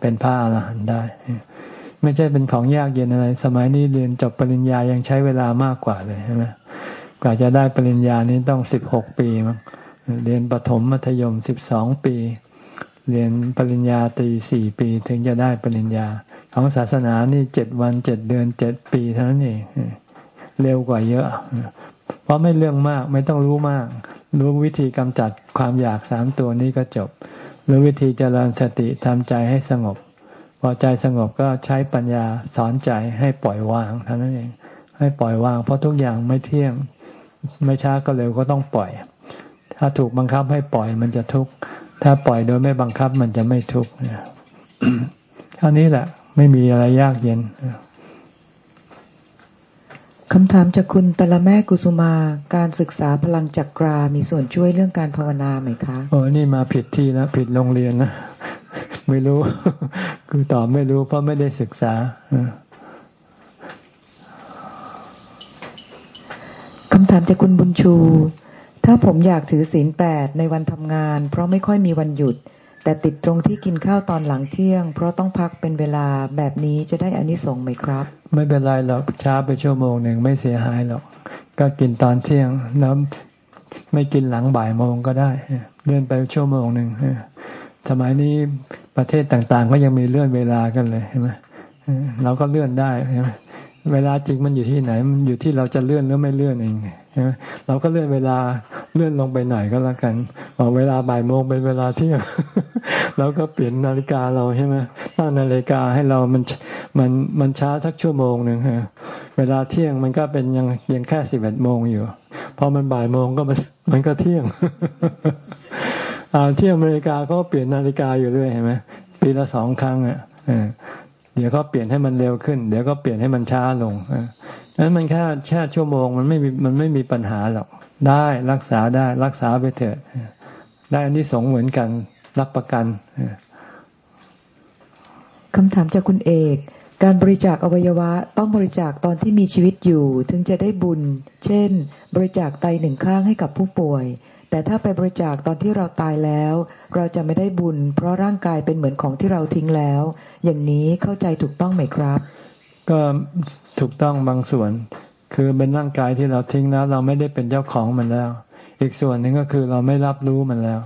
เป็นพระอรหันต์ได้ ไม่ใช่เป็นของยากเย็นอะไร สมัยนี้เรียนจบปริญญายังใช้เวลามากกว่าเลยใช่ไหมกว่าจะได้ปริญญานี้ต้องสิบหกปีมั้งเรียนประถมมัธยมสิบสองปี เรียนปริญญาตรีสี่ปี ถึงจะได้ปริญญา ของศาสนานี่เจ็ดวันเจ็ดเดือนเจ็ดปีเท่านั้นเองเร็วกว่าเยอะ เพราะไม่เรื่องมากไม่ต้องรู้มาก รู้วิธีกำจัดความอยากสามตัวนี้ก็จบ รู้วิธีเจริญสติทำใจให้สงบ พอใจสงบก็ใช้ปัญญาสอนใจให้ปล่อยวางเท่านั้นเอง ให้ปล่อยวาง เพราะทุกอย่างไม่เที่ยง ไม่ช้าก็เร็วก็ต้องปล่อย ถ้าถูกบังคับให้ปล่อยมันจะทุกข์ ถ้าปล่อยโดยไม่บังคับมันจะไม่ทุกข์เท่านี้แหละ ไม่มีอะไรยากเย็น คำถามจากคุณตละแม่กุสุมา การศึกษาพลังจักรา มีส่วนช่วยเรื่องการภาวนาไหมคะโอ้นี่มาผิดที่แล้วผิดโรงเรียนนะ ไม่รู้ คือตอบไม่รู้เพราะไม่ได้ศึกษาคำถามจากคุณบุญชู ถ้าผมอยากถือศีลแปดในวันทำงาน เพราะไม่ค่อยมีวันหยุด แต่ติดตรงที่กินข้าวตอนหลังเที่ยง เพราะต้องพักเป็นเวลาแบบนี้จะได้อนิสงส์ไหมครับ ไม่เป็นไรหรอกช้าไปชั่วโมงหนึ่งไม่เสียหายหรอก ก็กินตอนเที่ยงแล้วไม่กินหลังบ่ายโมงก็ได้เลื่อนไปชั่วโมงหนึ่งสมัยนี้ประเทศต่างๆ ก็ยังมีเลื่อนเวลากันเลยใช่ไหมเราก็เลื่อนได้ใช่ไหม เวลาจริงมันอยู่ที่ไหน มันอยู่ที่เราจะเลื่อนหรือไม่เลื่อนเองใช่ไหมเราก็เลื่อนเวลาเลื่อนลงไปหน่อยก็แล้วกันบอกเวลาบ่ายโมงเป็นเวลาเที่ยงเราก็เปลี่ยนนาฬิกาเราใช่ไหมตั้งนาฬิกาให้เรามันมันมันช้าสักชั่วโมงหนึ่งฮะเวลาเที่ยงมันก็เป็นยังยังแค่สิบเอ็ดโมงอยู่พอมันบ่ายโมงก็มันมันก็เที่ยงอ่าเที่ยงอเมริกาก็เปลี่ยนนาฬิกาอยู่ด้วยเห็นไหมปีละสองครั้งอะ เดี๋ยวก็เปลี่ยนให้มันเร็วขึ้น เดี๋ยวก็เปลี่ยนให้มันช้าลงนั้นมันแค่แค่ชั่วโมงมันไม่มีมันไม่มีปัญหาหรอก ได้รักษาได้รักษาไปเถอะได้อันที่สงเหมือนกันรับประกันคำถามจากคุณเอก การบริจาคอวัยวะต้องบริจาคตอนที่มีชีวิตอยู่ ถึงจะได้บุญ เช่น บริจาคไตหนึ่งข้างให้กับผู้ป่วย แต่ถ้าไปบริจาคตอนที่เราตายแล้ว เราจะไม่ได้บุญ เพราะร่างกายเป็นเหมือนของที่เราทิ้งแล้ว อย่างนี้เข้าใจถูกต้องไหมครับ ก็ถูกต้องบางส่วน คือเป็นร่างกายที่เราทิ้งแล้ว เราไม่ได้เป็นเจ้าของมันแล้ว อีกส่วนหนึ่งก็คือเราไม่รับรู้มันแล้ว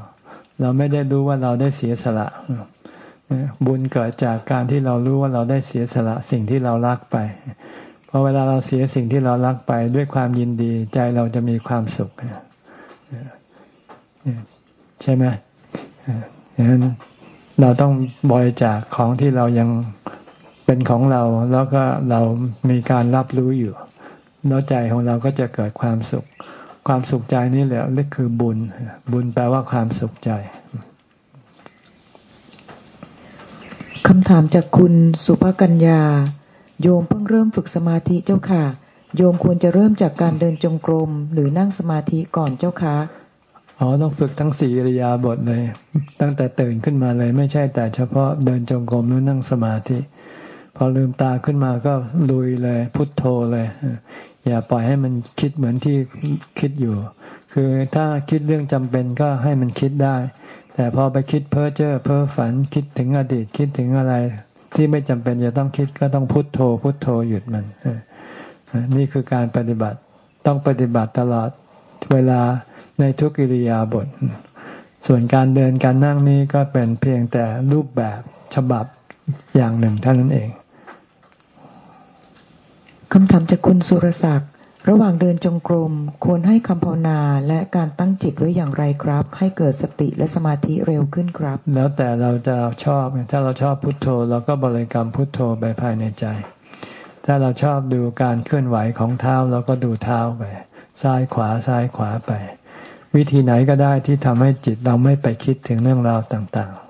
เราไม่ได้รู้ว่าเราได้เสียสละบุญเกิดจากการที่เรารู้ว่าเราได้เสียสละสิ่งที่เรารักไปพอเวลาเราเสียสิ่งที่เรารักไปด้วยความยินดีใจเราจะมีความสุข ใช่ไหมดังนั้นเราต้องบริจาคของที่เรายังเป็นของเรา แล้วก็เรามีการรับรู้อยู่ แล้วใจของเราก็จะเกิดความสุข ความสุขใจนี่แหละนี่คือบุญ บุญแปลว่าความสุขใจคำถามจากคุณสุภกัญญา โยมเพิ่งเริ่มฝึกสมาธิเจ้าค่ะ โยมควรจะเริ่มจากการเดินจงกรม หรือนั่งสมาธิก่อนเจ้าคะ อ๋อต้องฝึกทั้งสี่ริยาบทเลย ตั้งแต่ตื่นขึ้นมาเลย ไม่ใช่แต่เฉพาะเดินจงกรมหรือนั่งสมาธิ พอลืมตาขึ้นมาก็ลุยเลย พุทโธเลย อย่าปล่อยให้มันคิดเหมือนที่คิดอยู่ คือถ้าคิดเรื่องจำเป็นก็ให้มันคิดได้ แต่พอไปคิดเพ้อเจ้อเพ้อฝันคิดถึงอดีตคิดถึงอะไร ที่ไม่จำเป็นจะต้องคิดก็ต้องพุทโธ พุทโธหยุดมันนี่คือการปฏิบัติต้องปฏิบัติตลอดเวลา ในทุกิริยาบท ส่วนการเดินการนั่งนี้ก็เป็นเพียงแต่รูปแบบฉบับอย่างหนึ่งเท่านั้นเองคำถามจากคุณสุรศักดิ์ระหว่างเดินจงกรมควรให้คำภาวนาและการตั้งจิตไว้อย่างไรครับ ให้เกิดสติและสมาธิเร็วขึ้นครับ แล้วแต่เราจะชอบถ้าเราชอบพุทโธเราก็บริกรรมพุทโธไปภายในใจ ถ้าเราชอบดูการเคลื่อนไหวของเท้าเราก็ดูเท้าไปซ้ายขวาซ้ายขวาไป วิธีไหนก็ได้ที่ทำให้จิตเราไม่ไปคิดถึงเรื่องราวต่างๆ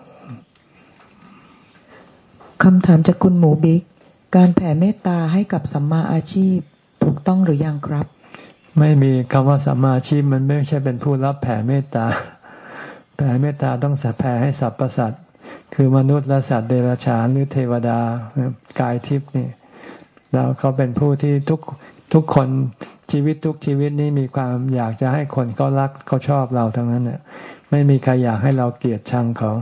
คำถามจากคุณหมูบิ๊กการแผ่เมตตาให้กับสัมมาอาชีพถูกต้องหรือยังครับ ไม่มีคำว่าสัมมาอาชีพมันไม่ใช่เป็นผู้รับแผ่เมตตา แผ่เมตตาต้องสัแผ่ให้สรรพสัตว์คือมนุษย์และสัตว์เดรัจฉานหรือเทวดากายทิพย์นี่แล้วเขาเป็นผู้ที่ทุก ทุกคนชีวิตทุกชีวิตนี้มีความอยากจะให้คนเขารักเขาชอบเราทั้งนั้นเนี่ยไม่มีใครอยากให้เราเกลียดชังเขา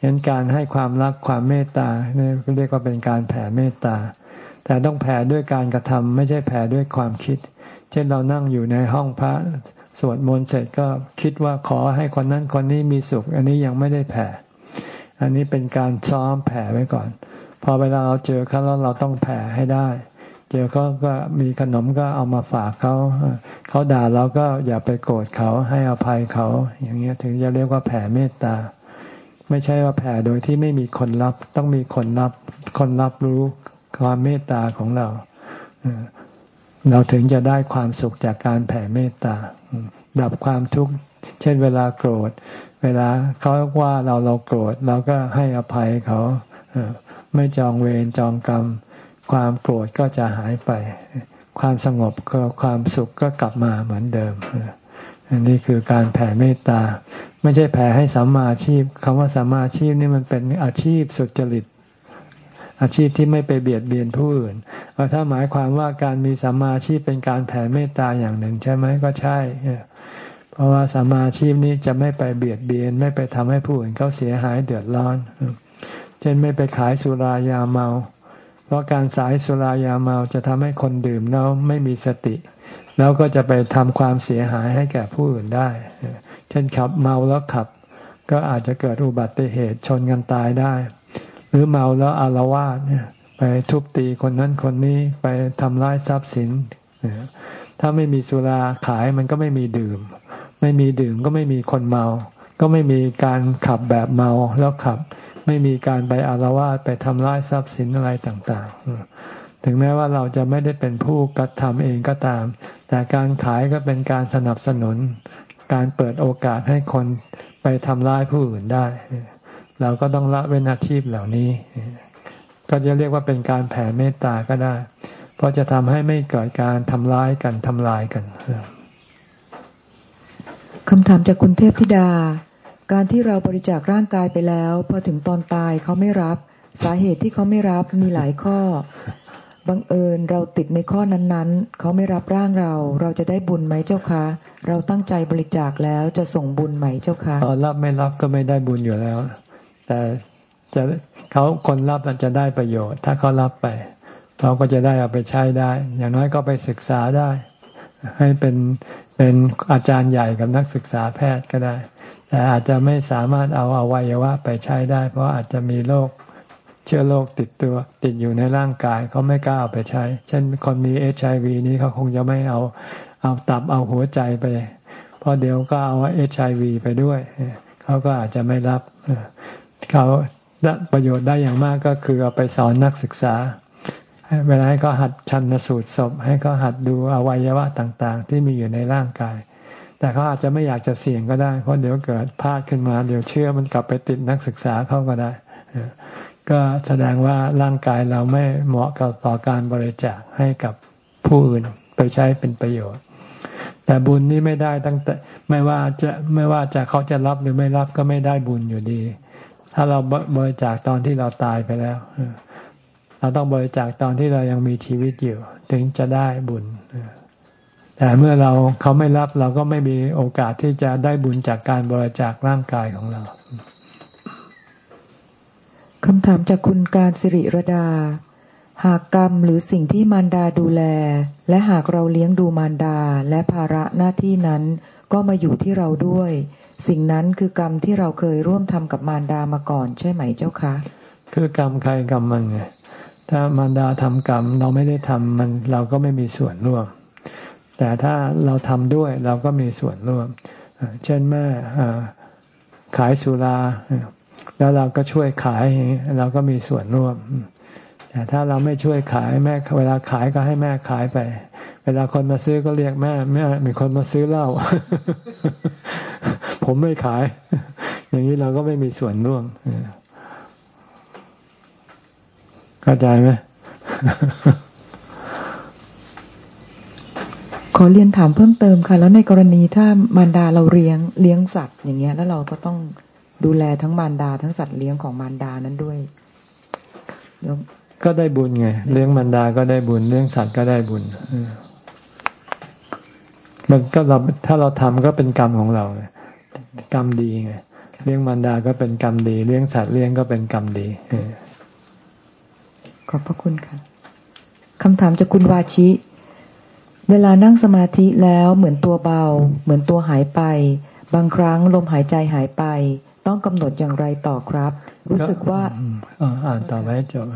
ฉะนั้นการให้ความรักความเมตตาเนี่ยเรียกว่าเป็นการแผ่เมตตา แต่ต้องแผ่ด้วยการกระทำไม่ใช่แผ่ด้วยความคิด เช่นเรานั่งอยู่ในห้องพระสวดมนต์เสร็จก็คิดว่าขอให้คนนั้นคนนี้มีสุข อันนี้ยังไม่ได้แผ่ อันนี้เป็นการซ้อมแผ่ไว้ก่อน พอเวลาเราเจอเขาแล้วเราต้องแผ่ให้ได้ เจอเขาก็มีขนมก็เอามาฝากเขา เขาด่าเราก็อย่าไปโกรธเขาให้อภัยเขา อย่างเงี้ยถึงจะเรียกว่าแผ่เมตตา ไม่ใช่ว่าแผ่โดยที่ไม่มีคนรับ ต้องมีคนรับ คนรับรู้ความเมตตาของเรา เราถึงจะได้ความสุขจากการแผ่เมตตา ดับความทุกข์ เช่นเวลาโกรธ เวลาเขาว่าเราเราโกรธเราก็ให้อภัยเขา ไม่จองเวรจองกรรม ความโกรธก็จะหายไป ความสงบก็ความสุขก็กลับมาเหมือนเดิม อันนี้คือการแผ่เมตตา ไม่ใช่แผ่ให้สัมมาชีพคำว่าสัมมาชีพนี่มันเป็นอาชีพสุจริต อาชีพที่ไม่ไปเบียดเบียนผู้อื่นถ้าหมายความว่าการมีสัมมาชีพเป็นการแผ่เมตตาอย่างหนึ่งใช่ไหมก็ใช่ เพราะว่าสมาชีพนี้จะไม่ไปเบียดเบียน ไม่ไปทำให้ผู้อื่นเขาเสียหายเดือดร้อน เช่นไม่ไปขายสุรายาเมา เพราะการสายสุรายาเมาจะทำให้คนดื่มแล้วไม่มีสติ แล้วก็จะไปทำความเสียหายให้แก่ผู้อื่นได้ เช่นขับเมาแล้วขับ ก็อาจจะเกิดอุบัติเหตุชนกันตายได้ หรือเมาแล้วอารวาสไปทุบตีคนนั้นคนนี้ไปทำร้ายทรัพย์สิน ถ้าไม่มีสุราขายมันก็ไม่มีดื่ม ไม่มีดื่มก็ไม่มีคนเมา ก็ไม่มีการขับแบบเมาแล้วขับ ไม่มีการไปอารวาสไปทำร้ายทรัพย์สินอะไรต่างๆ ถึงแม้ว่าเราจะไม่ได้เป็นผู้กระทำเองก็ตาม แต่การขายก็เป็นการสนับสนุน การเปิดโอกาสให้คนไปทำร้ายผู้อื่นได้ เราก็ต้องละเว้นอาชีพเหล่านี้ ก็จะเรียกว่าเป็นการแผ่เมตตาก็ได้ เพราะจะทำให้ไม่เกิดการทำร้ายกันทำลายกันคำถามจากคุณเทพธิดา การที่เราบริจาคร่างกายไปแล้ว พอถึงตอนตายเขาไม่รับ สาเหตุที่เขาไม่รับมีหลายข้อบังเอิญเราติดในข้อนั้นๆ เขาไม่รับร่างเรา เราจะได้บุญไหมเจ้าคะ เราตั้งใจบริจาคแล้วจะส่งบุญไหมเจ้าคะอ๋อรับไม่รับก็ไม่ได้บุญอยู่แล้ว แต่จะเขาคนรับมันจะได้ประโยชน์ ถ้าเขารับไปเราก็จะได้เอาไปใช้ได้ อย่างน้อยก็ไปศึกษาได้ ให้เป็นเป็นอาจารย์ใหญ่กับนักศึกษาแพทย์ก็ได้ แต่อาจจะไม่สามารถเอาอวัยวะไปใช้ได้ เพราะอาจจะมีโรคเชื้อโรคติดตัว ติดอยู่ในร่างกายเขาไม่กล้าเอาไปใช้ เช่นคนมีเอชไอวีนี้เขาคงจะไม่เอาเอาตับเอาหัวใจไป เพราะเดี๋ยวก็เอาเอชไอวีไปด้วยเขาก็อาจจะไม่รับเขาประโยชน์ได้อย่างมากก็คือเอาไปสอนนักศึกษาเวลาให้เขาหัดชันสูตรศพ ให้เขาหัดดูอวัยวะต่างๆ ที่มีอยู่ในร่างกาย แต่เขาอาจจะไม่อยากจะเสี่ยงก็ได้ เพราะเดี๋ยวเกิดพลาดขึ้นมา เดี๋ยวเชื่อมันกลับไปติดนักศึกษาเขาก็ได้ ก็แสดงว่าร่างกายเราไม่เหมาะกับต่อการบริจาคให้กับผู้อื่นไปใช้เป็นประโยชน์ แต่บุญนี้ไม่ได้ตั้งแต่ไม่ว่าจะไม่ว่าจะเขาจะรับหรือไม่รับก็ไม่ได้บุญอยู่ดี ถ้าเราบริจาคตอนที่เราตายไปแล้ว เราต้องบริจาคตอนที่เรายังมีชีวิตอยู่ ถึงจะได้บุญ แต่เมื่อเราเขาไม่รับเราก็ไม่มีโอกาสที่จะได้บุญจากการบริจาคร่างกายของเราคำถามจากคุณการสิริรดา หากกรรมหรือสิ่งที่มารดาดูแล และหากเราเลี้ยงดูมารดาและภาระหน้าที่นั้น ก็มาอยู่ที่เราด้วย สิ่งนั้นคือกรรมที่เราเคยร่วมทำกับมารดามาก่อนใช่ไหมเจ้าคะ คือกรรมใครกรรมมันไงถ้ามารดาทำกรรมเราไม่ได้ทำมันเราก็ไม่มีส่วนร่วม แต่ถ้าเราทำด้วยเราก็มีส่วนร่วม เช่นแม่ขายสุรา แล้วเราก็ช่วยขายเราก็มีส่วนร่วม แต่ถ้าเราไม่ช่วยขายแม่เวลาขายก็ให้แม่ขายไป เวลาคนมาซื้อก็เรียกแม่แม่มีคนมาซื้อเหล้าผมไม่ขาย อย่างนี้เราก็ไม่มีส่วนร่วมเข้าใจไหม ขอเรียนถามเพิ่มเติมค่ะ แล้วในกรณีถ้ามารดาเราเลี้ยงเลี้ยงสัตว์อย่างเงี้ย แล้วเราก็ต้องดูแลทั้งมารดาทั้งสัตว์เลี้ยงของมารดานั้นด้วยก็ได้บุญไง เลี้ยงมารดาก็ได้บุญเลี้ยงสัตว์ก็ได้บุญมันก็เราถ้าเราทำก็เป็นกรรมของเรากรรมดีไงเลี้ยงมารดาก็เป็นกรรมดี เลี้ยงสัตว์เลี้ยงก็เป็นกรรมดีขอบพระคุณค่ะคำถามจากคุณวาชิ เวลานั่งสมาธิแล้วเหมือนตัวเบา เหมือนตัวหายไป บางครั้งลมหายใจหายไป ต้องกำหนดอย่างไรต่อครับ รู้สึกว่าอ่านต่อไปจบ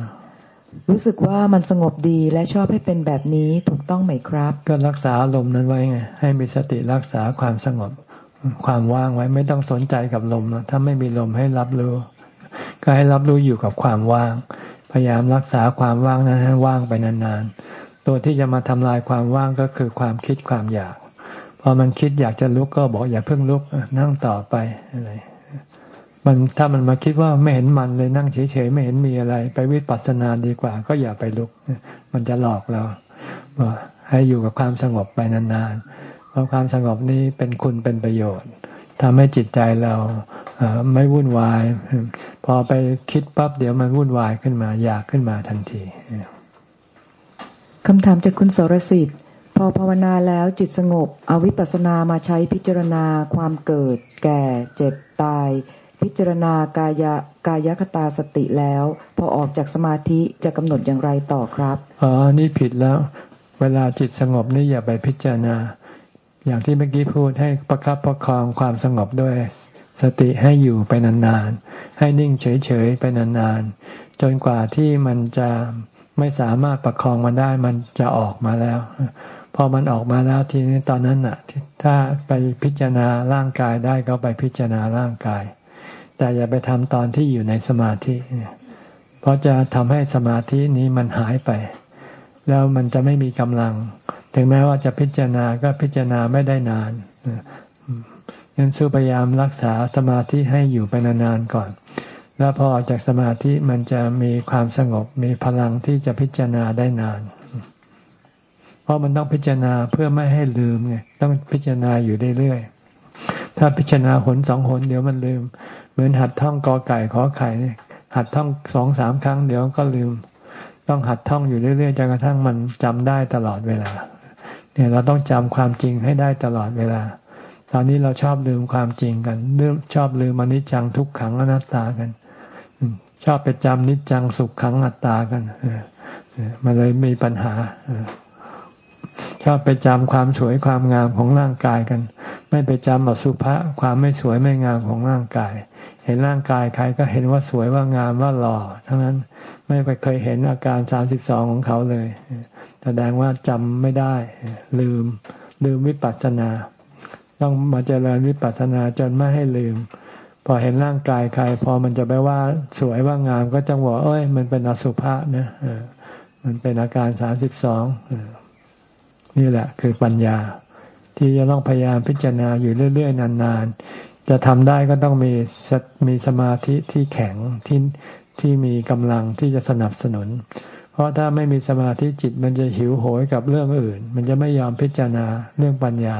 รู้สึกว่ามันสงบดีและชอบให้เป็นแบบนี้ถูกต้องไหมครับ ก็รักษาลมนั้นไว้ไง ให้มีสติรักษาความสงบ ความว่างไว้ไม่ต้องสนใจกับลมถ้าไม่มีลมให้รับรู้ ก็ให้รับรู้อยู่กับความว่าง พยายามรักษาความว่างนั้นให้ว่างไปนานๆ ตัวที่จะมาทำลายความว่างก็คือความคิดความอยาก พอมันคิดอยากจะลุกก็บอกอย่าเพิ่งลุกนั่งต่อไปอะไรมันถ้ามันมาคิดว่าไม่เห็นมันเลยนั่งเฉยๆไม่เห็นมีอะไร ไปวิปัสสนาดีกว่า ก็อย่าไปลุก มันจะหลอกเราบอกให้อยู่กับความสงบไปนานๆ เพราะความสงบนี้เป็นคุณเป็นประโยชน์ทำให้จิตใจเราไม่วุ่นวาย พอไปคิดปั๊บเดี๋ยวมันวุ่นวายขึ้นมา อยากขึ้นมาทันที คำถามจากคุณสรสิทธิ์พออภาวนาแล้วจิตสงบ เอาวิปัสสนามาใช้พิจารณาความเกิด แก่ เจ็บตาย พิจารณากายกายคตาสติแล้ว พอออกจากสมาธิจะกำหนดอย่างไรต่อครับอ๋อนี่ผิดแล้ว เวลาจิตสงบนี่อย่าไปพิจารณา อย่างที่เมื่อกี้พูดให้ประคับประคองความสงบด้วยสติให้อยู่ไปนานๆให้นิ่งเฉยๆไปนานๆจนกว่าที่มันจะ ไม่สามารถประคองมันได้มันจะออกมาแล้ว พอมันออกมาแล้วทีนี้ตอนนั้นน่ะ ถ้าไปพิจารณาร่างกายได้ก็ไปพิจารณาร่างกาย แต่อย่าไปทำตอนที่อยู่ในสมาธิ เพราะจะทำให้สมาธินี้มันหายไป แล้วมันจะไม่มีกำลัง ถึงแม้ว่าจะพิจารณาก็พิจารณาไม่ได้นานงั้นสู้พยายามรักษาสมาธิให้อยู่ไปนานๆก่อน แล้วพอออกจากสมาธิมันจะมีความสงบมีพลังที่จะพิจารณาได้นาน เพราะมันต้องพิจารณาเพื่อไม่ให้ลืมไงต้องพิจารณาอยู่เรื่อยๆถ้าพิจารณาหนสองหนเดี๋ยวมันลืม เหมือนหัดท่องกอไก่ขอไข่เนี่ยหัดท่องสองสามครั้งเดี๋ยวก็ลืม ต้องหัดท่องอยู่เรื่อยๆจนกระทั่งมันจำได้ตลอดเวลา เนี่ยเราต้องจำความจริงให้ได้ตลอดเวลาตอนนี้เราชอบลืมความจริงกันเลืองชอบลืมอนิจจังทุกขังอนัตตากัน ชอบไปจำนิจจังสุขขังอัตตากันมันเลยมีปัญหาชอบไปจำความสวยความงามของร่างกายกัน ไม่ไปจำอสุภะความไม่สวยไม่งามของร่างกาย เห็นร่างกายใครก็เห็นว่าสวยว่างามว่าหล่อทั้งนั้นไม่ไปเคยเห็นอาการสามสิบสองของเขาเลยแสดงว่าจำไม่ได้ ลืม ลืมวิปัสสนา ต้องมาเจริญวิปัสสนาจนไม่ให้ลืม พอเห็นร่างกายใคร พอมันจะไปว่าสวยว่างามก็จังหวะเอ้ย มันเป็นอสุภะนะมันเป็นอาการสามสิบสองนี่แหละ คือปัญญา ที่จะต้องพยายามพิจารณาอยู่เรื่อย ๆ นาน ๆ จะทำได้ก็ต้องมีมีสมาธิที่แข็งที่ที่มีกำลังที่จะสนับสนุน เพราะถ้าไม่มีสมาธิจิตมันจะหิวโหยกับเรื่องอื่น มันจะไม่ยอมพิจารณาเรื่องปัญญา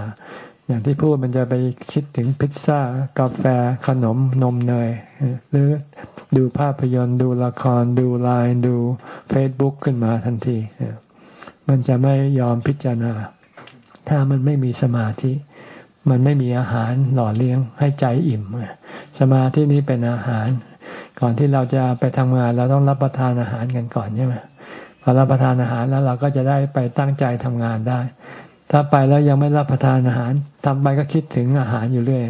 อย่างที่พูดมันจะไปคิดถึงพิซซ่า กาแฟ ขนมนมเนย หรือดูภาพยนตร์ ดูละคร ดูไลน์ดูเฟซบุ๊กขึ้นมาทันที มันจะไม่ยอมพิจารณา ถ้ามันไม่มีสมาธิ มันไม่มีอาหารหล่อเลี้ยงให้ใจอิ่ม สมาธินี้เป็นอาหาร ก่อนที่เราจะไปทำงานเราต้องรับประทานอาหารกันก่อนใช่ไหมพอรับประทานอาหารแล้วเราก็จะได้ไปตั้งใจทำงานได้ ถ้าไปแล้วยังไม่รับประทานอาหารทำไปก็คิดถึงอาหารอยู่เรื่อย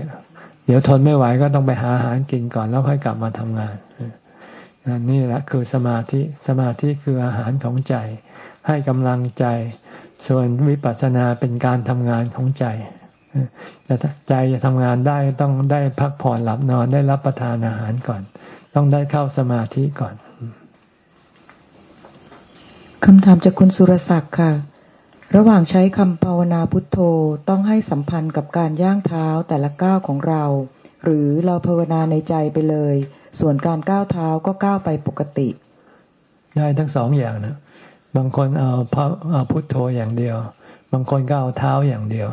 เดี๋ยวทนไม่ไหวก็ต้องไปหาอาหารกินก่อนแล้วค่อยกลับมาทำงานนี่แหละคือสมาธิ สมาธิคืออาหารของใจ ให้กำลังใจ ส่วนวิปัสสนาเป็นการทำงานของใจใจจะทำงานได้ต้องได้พักผ่อนหลับนอนได้รับประทานอาหารก่อน ต้องได้เข้าสมาธิก่อนคำถามจากคุณสุรศักดิ์ค่ะ ระหว่างใช้คำภาวนาพุทโธต้องให้สัมพันธ์กับการย่างเท้าแต่ละก้าวของเรา หรือเราภาวนาในใจไปเลย ส่วนการก้าวเท้าก็ก้าวไปปกติ ได้ทั้งสองอย่างนะบางคนเอาพระเอาพุทโธอย่างเดียว บางคนก็เอาเท้าอย่างเดียว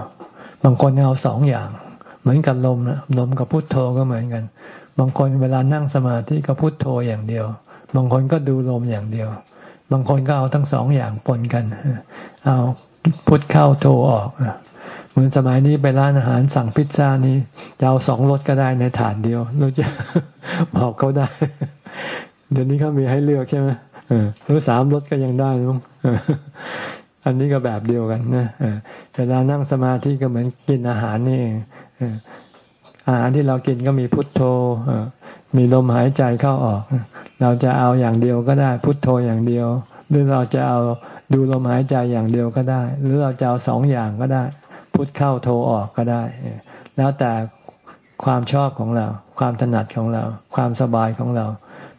บางคนเอาสองอย่าง เหมือนกับลมนะลมกับพุทโธก็เหมือนกัน บางคนเวลานั่งสมาธิก็พุทโธอย่างเดียว บางคนก็ดูลมอย่างเดียว บางคนก็เอาทั้งสองอย่างปนกัน เอา พุทเข้าโทออกเหมือนสมัยนี้ไปร้านอาหารสั่งพิซซ่านี้จะเอาสองรสก็ได้ในถาดเดียวรู้จะบอกเขาได้ เดี๋ยวนี้เขามีให้เลือกใช่ไหมหรือสามรสก็ยังได้ลุงอันนี้ก็แบบเดียวกันนะเวลานั่งสมาธิก็เหมือนกินอาหารนี่เองอาหารที่เรากินก็มีพุทโธมีลมหายใจเข้าออก เราจะเอาอย่างเดียวก็ได้พุทโธอย่างเดียว หรือเราจะเอา ดูลมหายใจอย่างเดียวก็ได้ หรือเราจะเอาสองอย่างก็ได้ พุทเข้าโทออกก็ได้ แล้วแต่ความชอบของเรา ความถนัดของเรา ความสบายของเรา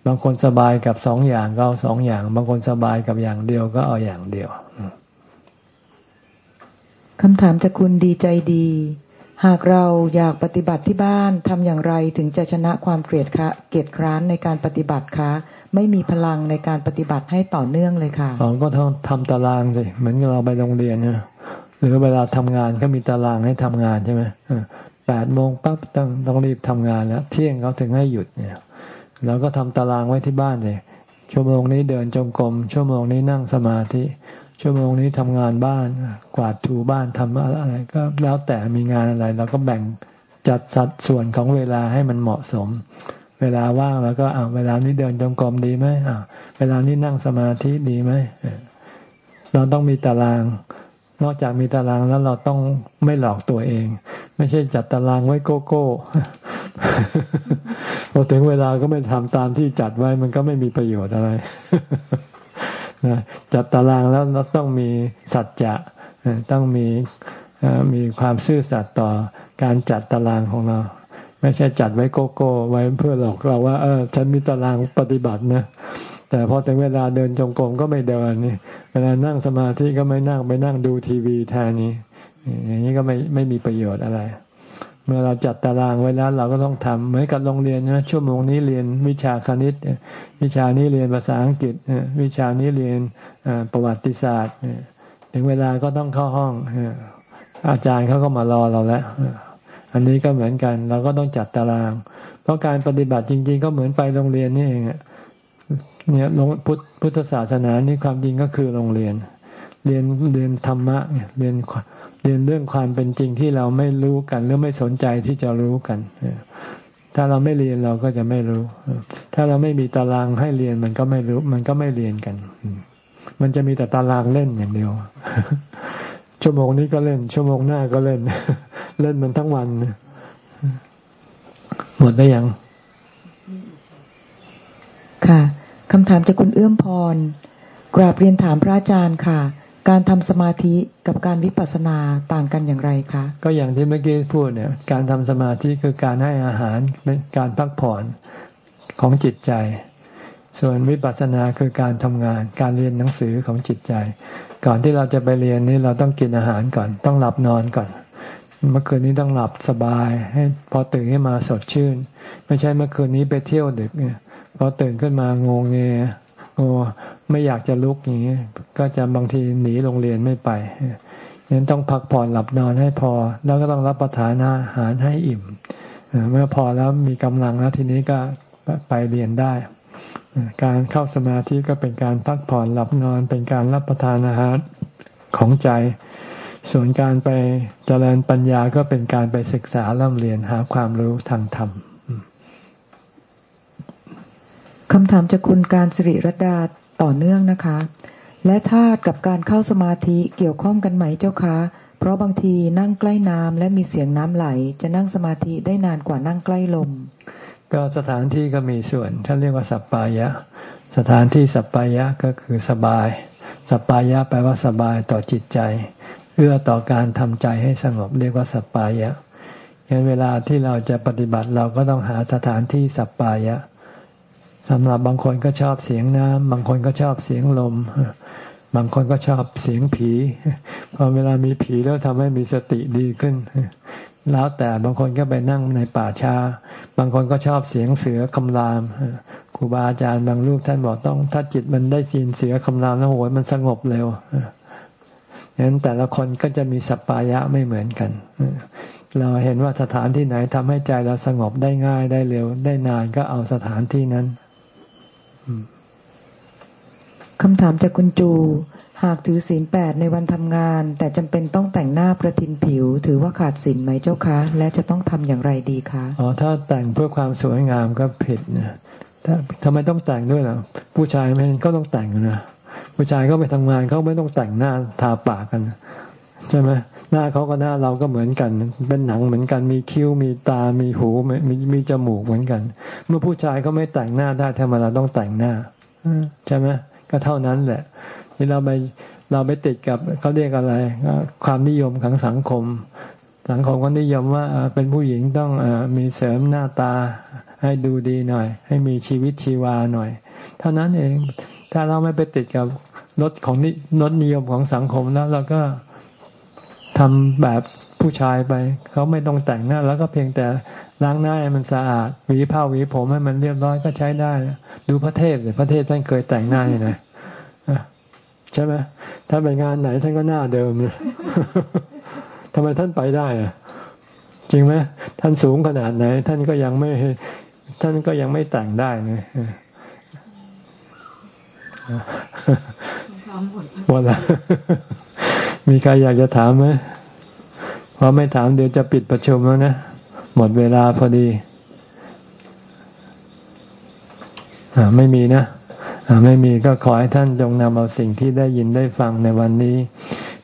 บางคนสบายกับสองอย่างก็เอาสองอย่าง บางคนสบายกับอย่างเดียวก็เอาอย่างเดียวคำถามจากคุณดีใจดี หากเราอยากปฏิบัติที่บ้านทำอย่างไรถึงจะชนะความเกลียดคะเกลียดคร้านในการปฏิบัติคะ ไม่มีพลังในการปฏิบัติให้ต่อเนื่องเลยค่ะอ๋อก็ต้องทำตารางสิเหมือนเราไปโรงเรียนเนี่ยหรือเวลาทำงานก็มีตารางให้ทำงานใช่ไหมแปดโมงปั๊บต้องต้องรีบทำงานแล้วเที่ยงเขาถึงให้หยุดเนี่ยเราก็ทำตารางไว้ที่บ้านเลยชั่วโมงนี้เดินจงกรมชั่วโมงนี้นั่งสมาธิ ชั่วโมงนี้ทำงานบ้าน กวาดถูบ้านทำอะไร ก็แล้วแต่มีงานอะไรเราก็แบ่งจัดสัดส่วนของเวลาให้มันเหมาะสม เวลาว่างแล้วก็อ่าเวลานี้เดินจงกรมดีไหมอ่าเวลานี้นั่งสมาธิดีไหมเราต้องมีตาราง นอกจากมีตารางแล้วเราต้องไม่หลอกตัวเอง ไม่ใช่จัดตารางไว้โก้โก้พอถึงเวลาก็ไม่ทำตามที่จัดไว้มันก็ไม่มีประโยชน์อะไรนะจัดตารางแล้วเราต้องมีสัจจะต้องมีมีความซื่อสัตย์ต่อการจัดตารางของเรา ไม่ใช่จัดไว้โกโก้ไว้เพื่อหลอกเราว่า เออ ฉันมีตารางปฏิบัตินะ แต่พอถึงเวลาเดินจงกรมก็ไม่เดินนี่เวลานั่งสมาธิก็ไม่นั่งไปนั่งดูทีวีแทนนี้อย่างนี้ก็ไม่ไม่มีประโยชน์อะไร เมื่อเราจัดตารางไว้แล้วเราก็ต้องทำเหมือนกับโรงเรียนนะชั่วโมงนี้เรียนวิชาคณิต วิชานี้เรียนภาษาอังกฤษวิชานี้เรียนประวัติศาสตร์ถึงเวลาก็ต้องเข้าห้องอาจารย์เขาก็มารอเราแล้ว อันนี้ก็เหมือนกัน เราก็ต้องจัดตาราง เพราะการปฏิบัติจริง ๆ ก็เหมือนไปโรงเรียนนี่เองเนี่ยพุทพุทธศาสนานี่ความจริงก็คือโรงเรียน เรียนเรียนธรรมะเรียนเรียนเรื่องความเป็นจริงที่เราไม่รู้กันหรือไม่สนใจที่จะรู้กันถ้าเราไม่เรียนเราก็จะไม่รู้ ถ้าเราไม่มีตารางให้เรียนมันก็ไม่รู้ มันก็ไม่เรียนกัน มันจะมีแต่ตารางเล่นอย่างเดียว ชั่วโมงนี้ก็เล่น ชั่วโมงหน้าก็เล่น เล่นมันทั้งวัน หมดได้ยัง ค่ะคำถามจากคุณเอื้อมพร กราบเรียนถามพระอาจารย์ค่ะ การทำสมาธิกับการวิปัสสนาต่างกันอย่างไรคะ ก็อย่างที่เมื่อกี้พูดเนี่ย การทำสมาธิคือการให้อาหารเป็นการพักผ่อนของจิตใจ ส่วนวิปัสสนาคือการทำงาน การเรียนหนังสือของจิตใจ ก่อนที่เราจะไปเรียนนี่เราต้องกินอาหารก่อน ต้องหลับนอนก่อน เมื่อคืนนี้ต้องหลับสบาย ให้พอตื่นขึ้นมาสดชื่น ไม่ใช่เมื่อคืนนี้ไปเที่ยวดึกเนี่ยพอตื่นขึ้นมางงเงียโอ้ไม่อยากจะลุกอย่างนี้ก็จะบางทีหนีโรงเรียนไม่ไปฉะนั้นต้องพักผ่อนหลับนอนให้พอ แล้วก็ต้องรับประทานอาหารให้อิ่ม เมื่อพอแล้วมีกำลังแล้วทีนี้ก็ไปเรียนได้ การเข้าสมาธิก็เป็นการพักผ่อนหลับนอน เป็นการรับประทานอาหารของใจ ส่วนการไปเจริญปัญญาก็เป็นการไปศึกษาเล่าเรียนหาความรู้ทางธรรมคำถามจากคุณการสิริรดาต่อเนื่องนะคะ และธาตุกับการเข้าสมาธิเกี่ยวข้องกันไหมเจ้าคะ เพราะบางทีนั่งใกล้น้ำและมีเสียงน้ำไหล จะนั่งสมาธิได้นานกว่านั่งใกล้ลม ก็สถานที่ก็มีส่วนท่านเรียกว่าสัปปายะ สถานที่สัปปายะก็คือสบาย สัปปายะแปลว่าสบายต่อจิตใจ เอื้อต่อการทำใจให้สงบเรียกว่าสัปปายะงั้นเวลาที่เราจะปฏิบัติเราก็ต้องหาสถานที่สัปปายะสำหรับบางคนก็ชอบเสียงน้ำบางคนก็ชอบเสียงลม บางคนก็ชอบเสียงผีพอเวลามีผีแล้วทำให้มีสติดีขึ้น แล้วแต่บางคนก็ไปนั่งในป่าชาบางคนก็ชอบเสียงเสือคำรามครูบาอาจารย์บางรูปท่านบอกต้อง ถ้าจิตมันได้ยินเสือคำรามแล้วโหยมันสงบเร็วดังนั้นแต่ละคนก็จะมีสัปปายะไม่เหมือนกันเราเห็นว่าสถานที่ไหนทำให้ใจเราสงบได้ง่ายได้เร็ว ได้นานก็เอาสถานที่นั้นคำถามจากคุณจู หากถือศีลแปดในวันทำงาน แต่จำเป็นต้องแต่งหน้าประทินผิว ถือว่าขาดศีลไหมเจ้าคะ และจะต้องทำอย่างไรดีคะอ๋อถ้าแต่งเพื่อความสวยงามก็ผิดนะถ้าทำไมต้องแต่งด้วยล่ะ ผู้ชายไม่ก็ต้องแต่งนะผู้ชายก็ไปทำงานเขาไม่ต้องแต่งหน้าทาปากกันใช่ไหมหน้าเขาก็หน้าเราก็เหมือนกัน เป็นหนังเหมือนกันมีคิ้วมีตามีหูมีมีจมูกเหมือนกัน เมื่อผู้ชายเขาไม่แต่งหน้าได้ทำไมเราต้องแต่งหน้าใช่ไหมก็เท่านั้นแหละ ที่เราไปเราไปติดกับเขาเรียกอะไร ความนิยมของสังคม สังคมก็นิยมว่าเป็นผู้หญิงต้องอมีเสริมหน้าตาให้ดูดีหน่อย ให้มีชีวิตชีวาหน่อย เท่านั้นเองถ้าเราไม่ไปติดกับรถของนิรถนิยมของสังคมแล้วเราก็ทำแบบผู้ชายไป เขาไม่ต้องแต่งหน้า แล้วก็เพียงแต่ล้างหน้าให้มันสะอาดหวีผ้าหวีผมให้มันเรียบร้อยก็ใช้ได้ ดูพระเทพเลยพระเทพท่านเคยแต่งหน้าอย่างไร ใช่ไหมถ้าไปงานไหนท่านก็หน้าเดิมเลยทำไมท่านไปได้อะจริงไหมท่านสูงขนาดไหน ท่านก็ยังไม่ ท่านก็ยังไม่แต่งได้เลยหมดละมีใครอยากจะถามไหมพอไม่ถามเดี๋ยวจะปิดประชุมแล้วนะ หมดเวลาพอดี อ่า ไม่มีนะอ่า ไม่มีก็ขอให้ท่านจงนำเอาสิ่งที่ได้ยินได้ฟังในวันนี้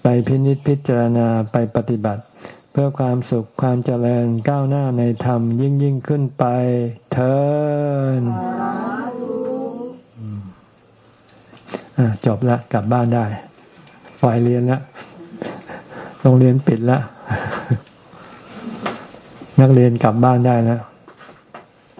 ไปพินิจพิจารณาไปปฏิบัติ เพื่อความสุขความเจริญก้าวหน้าในธรรมยิ่งยิ่งขึ้นไปเถิดจบละกลับบ้านได้ปล่อยเรียนละโรงเรียนปิดละนักเรียนกลับบ้านได้แล้ว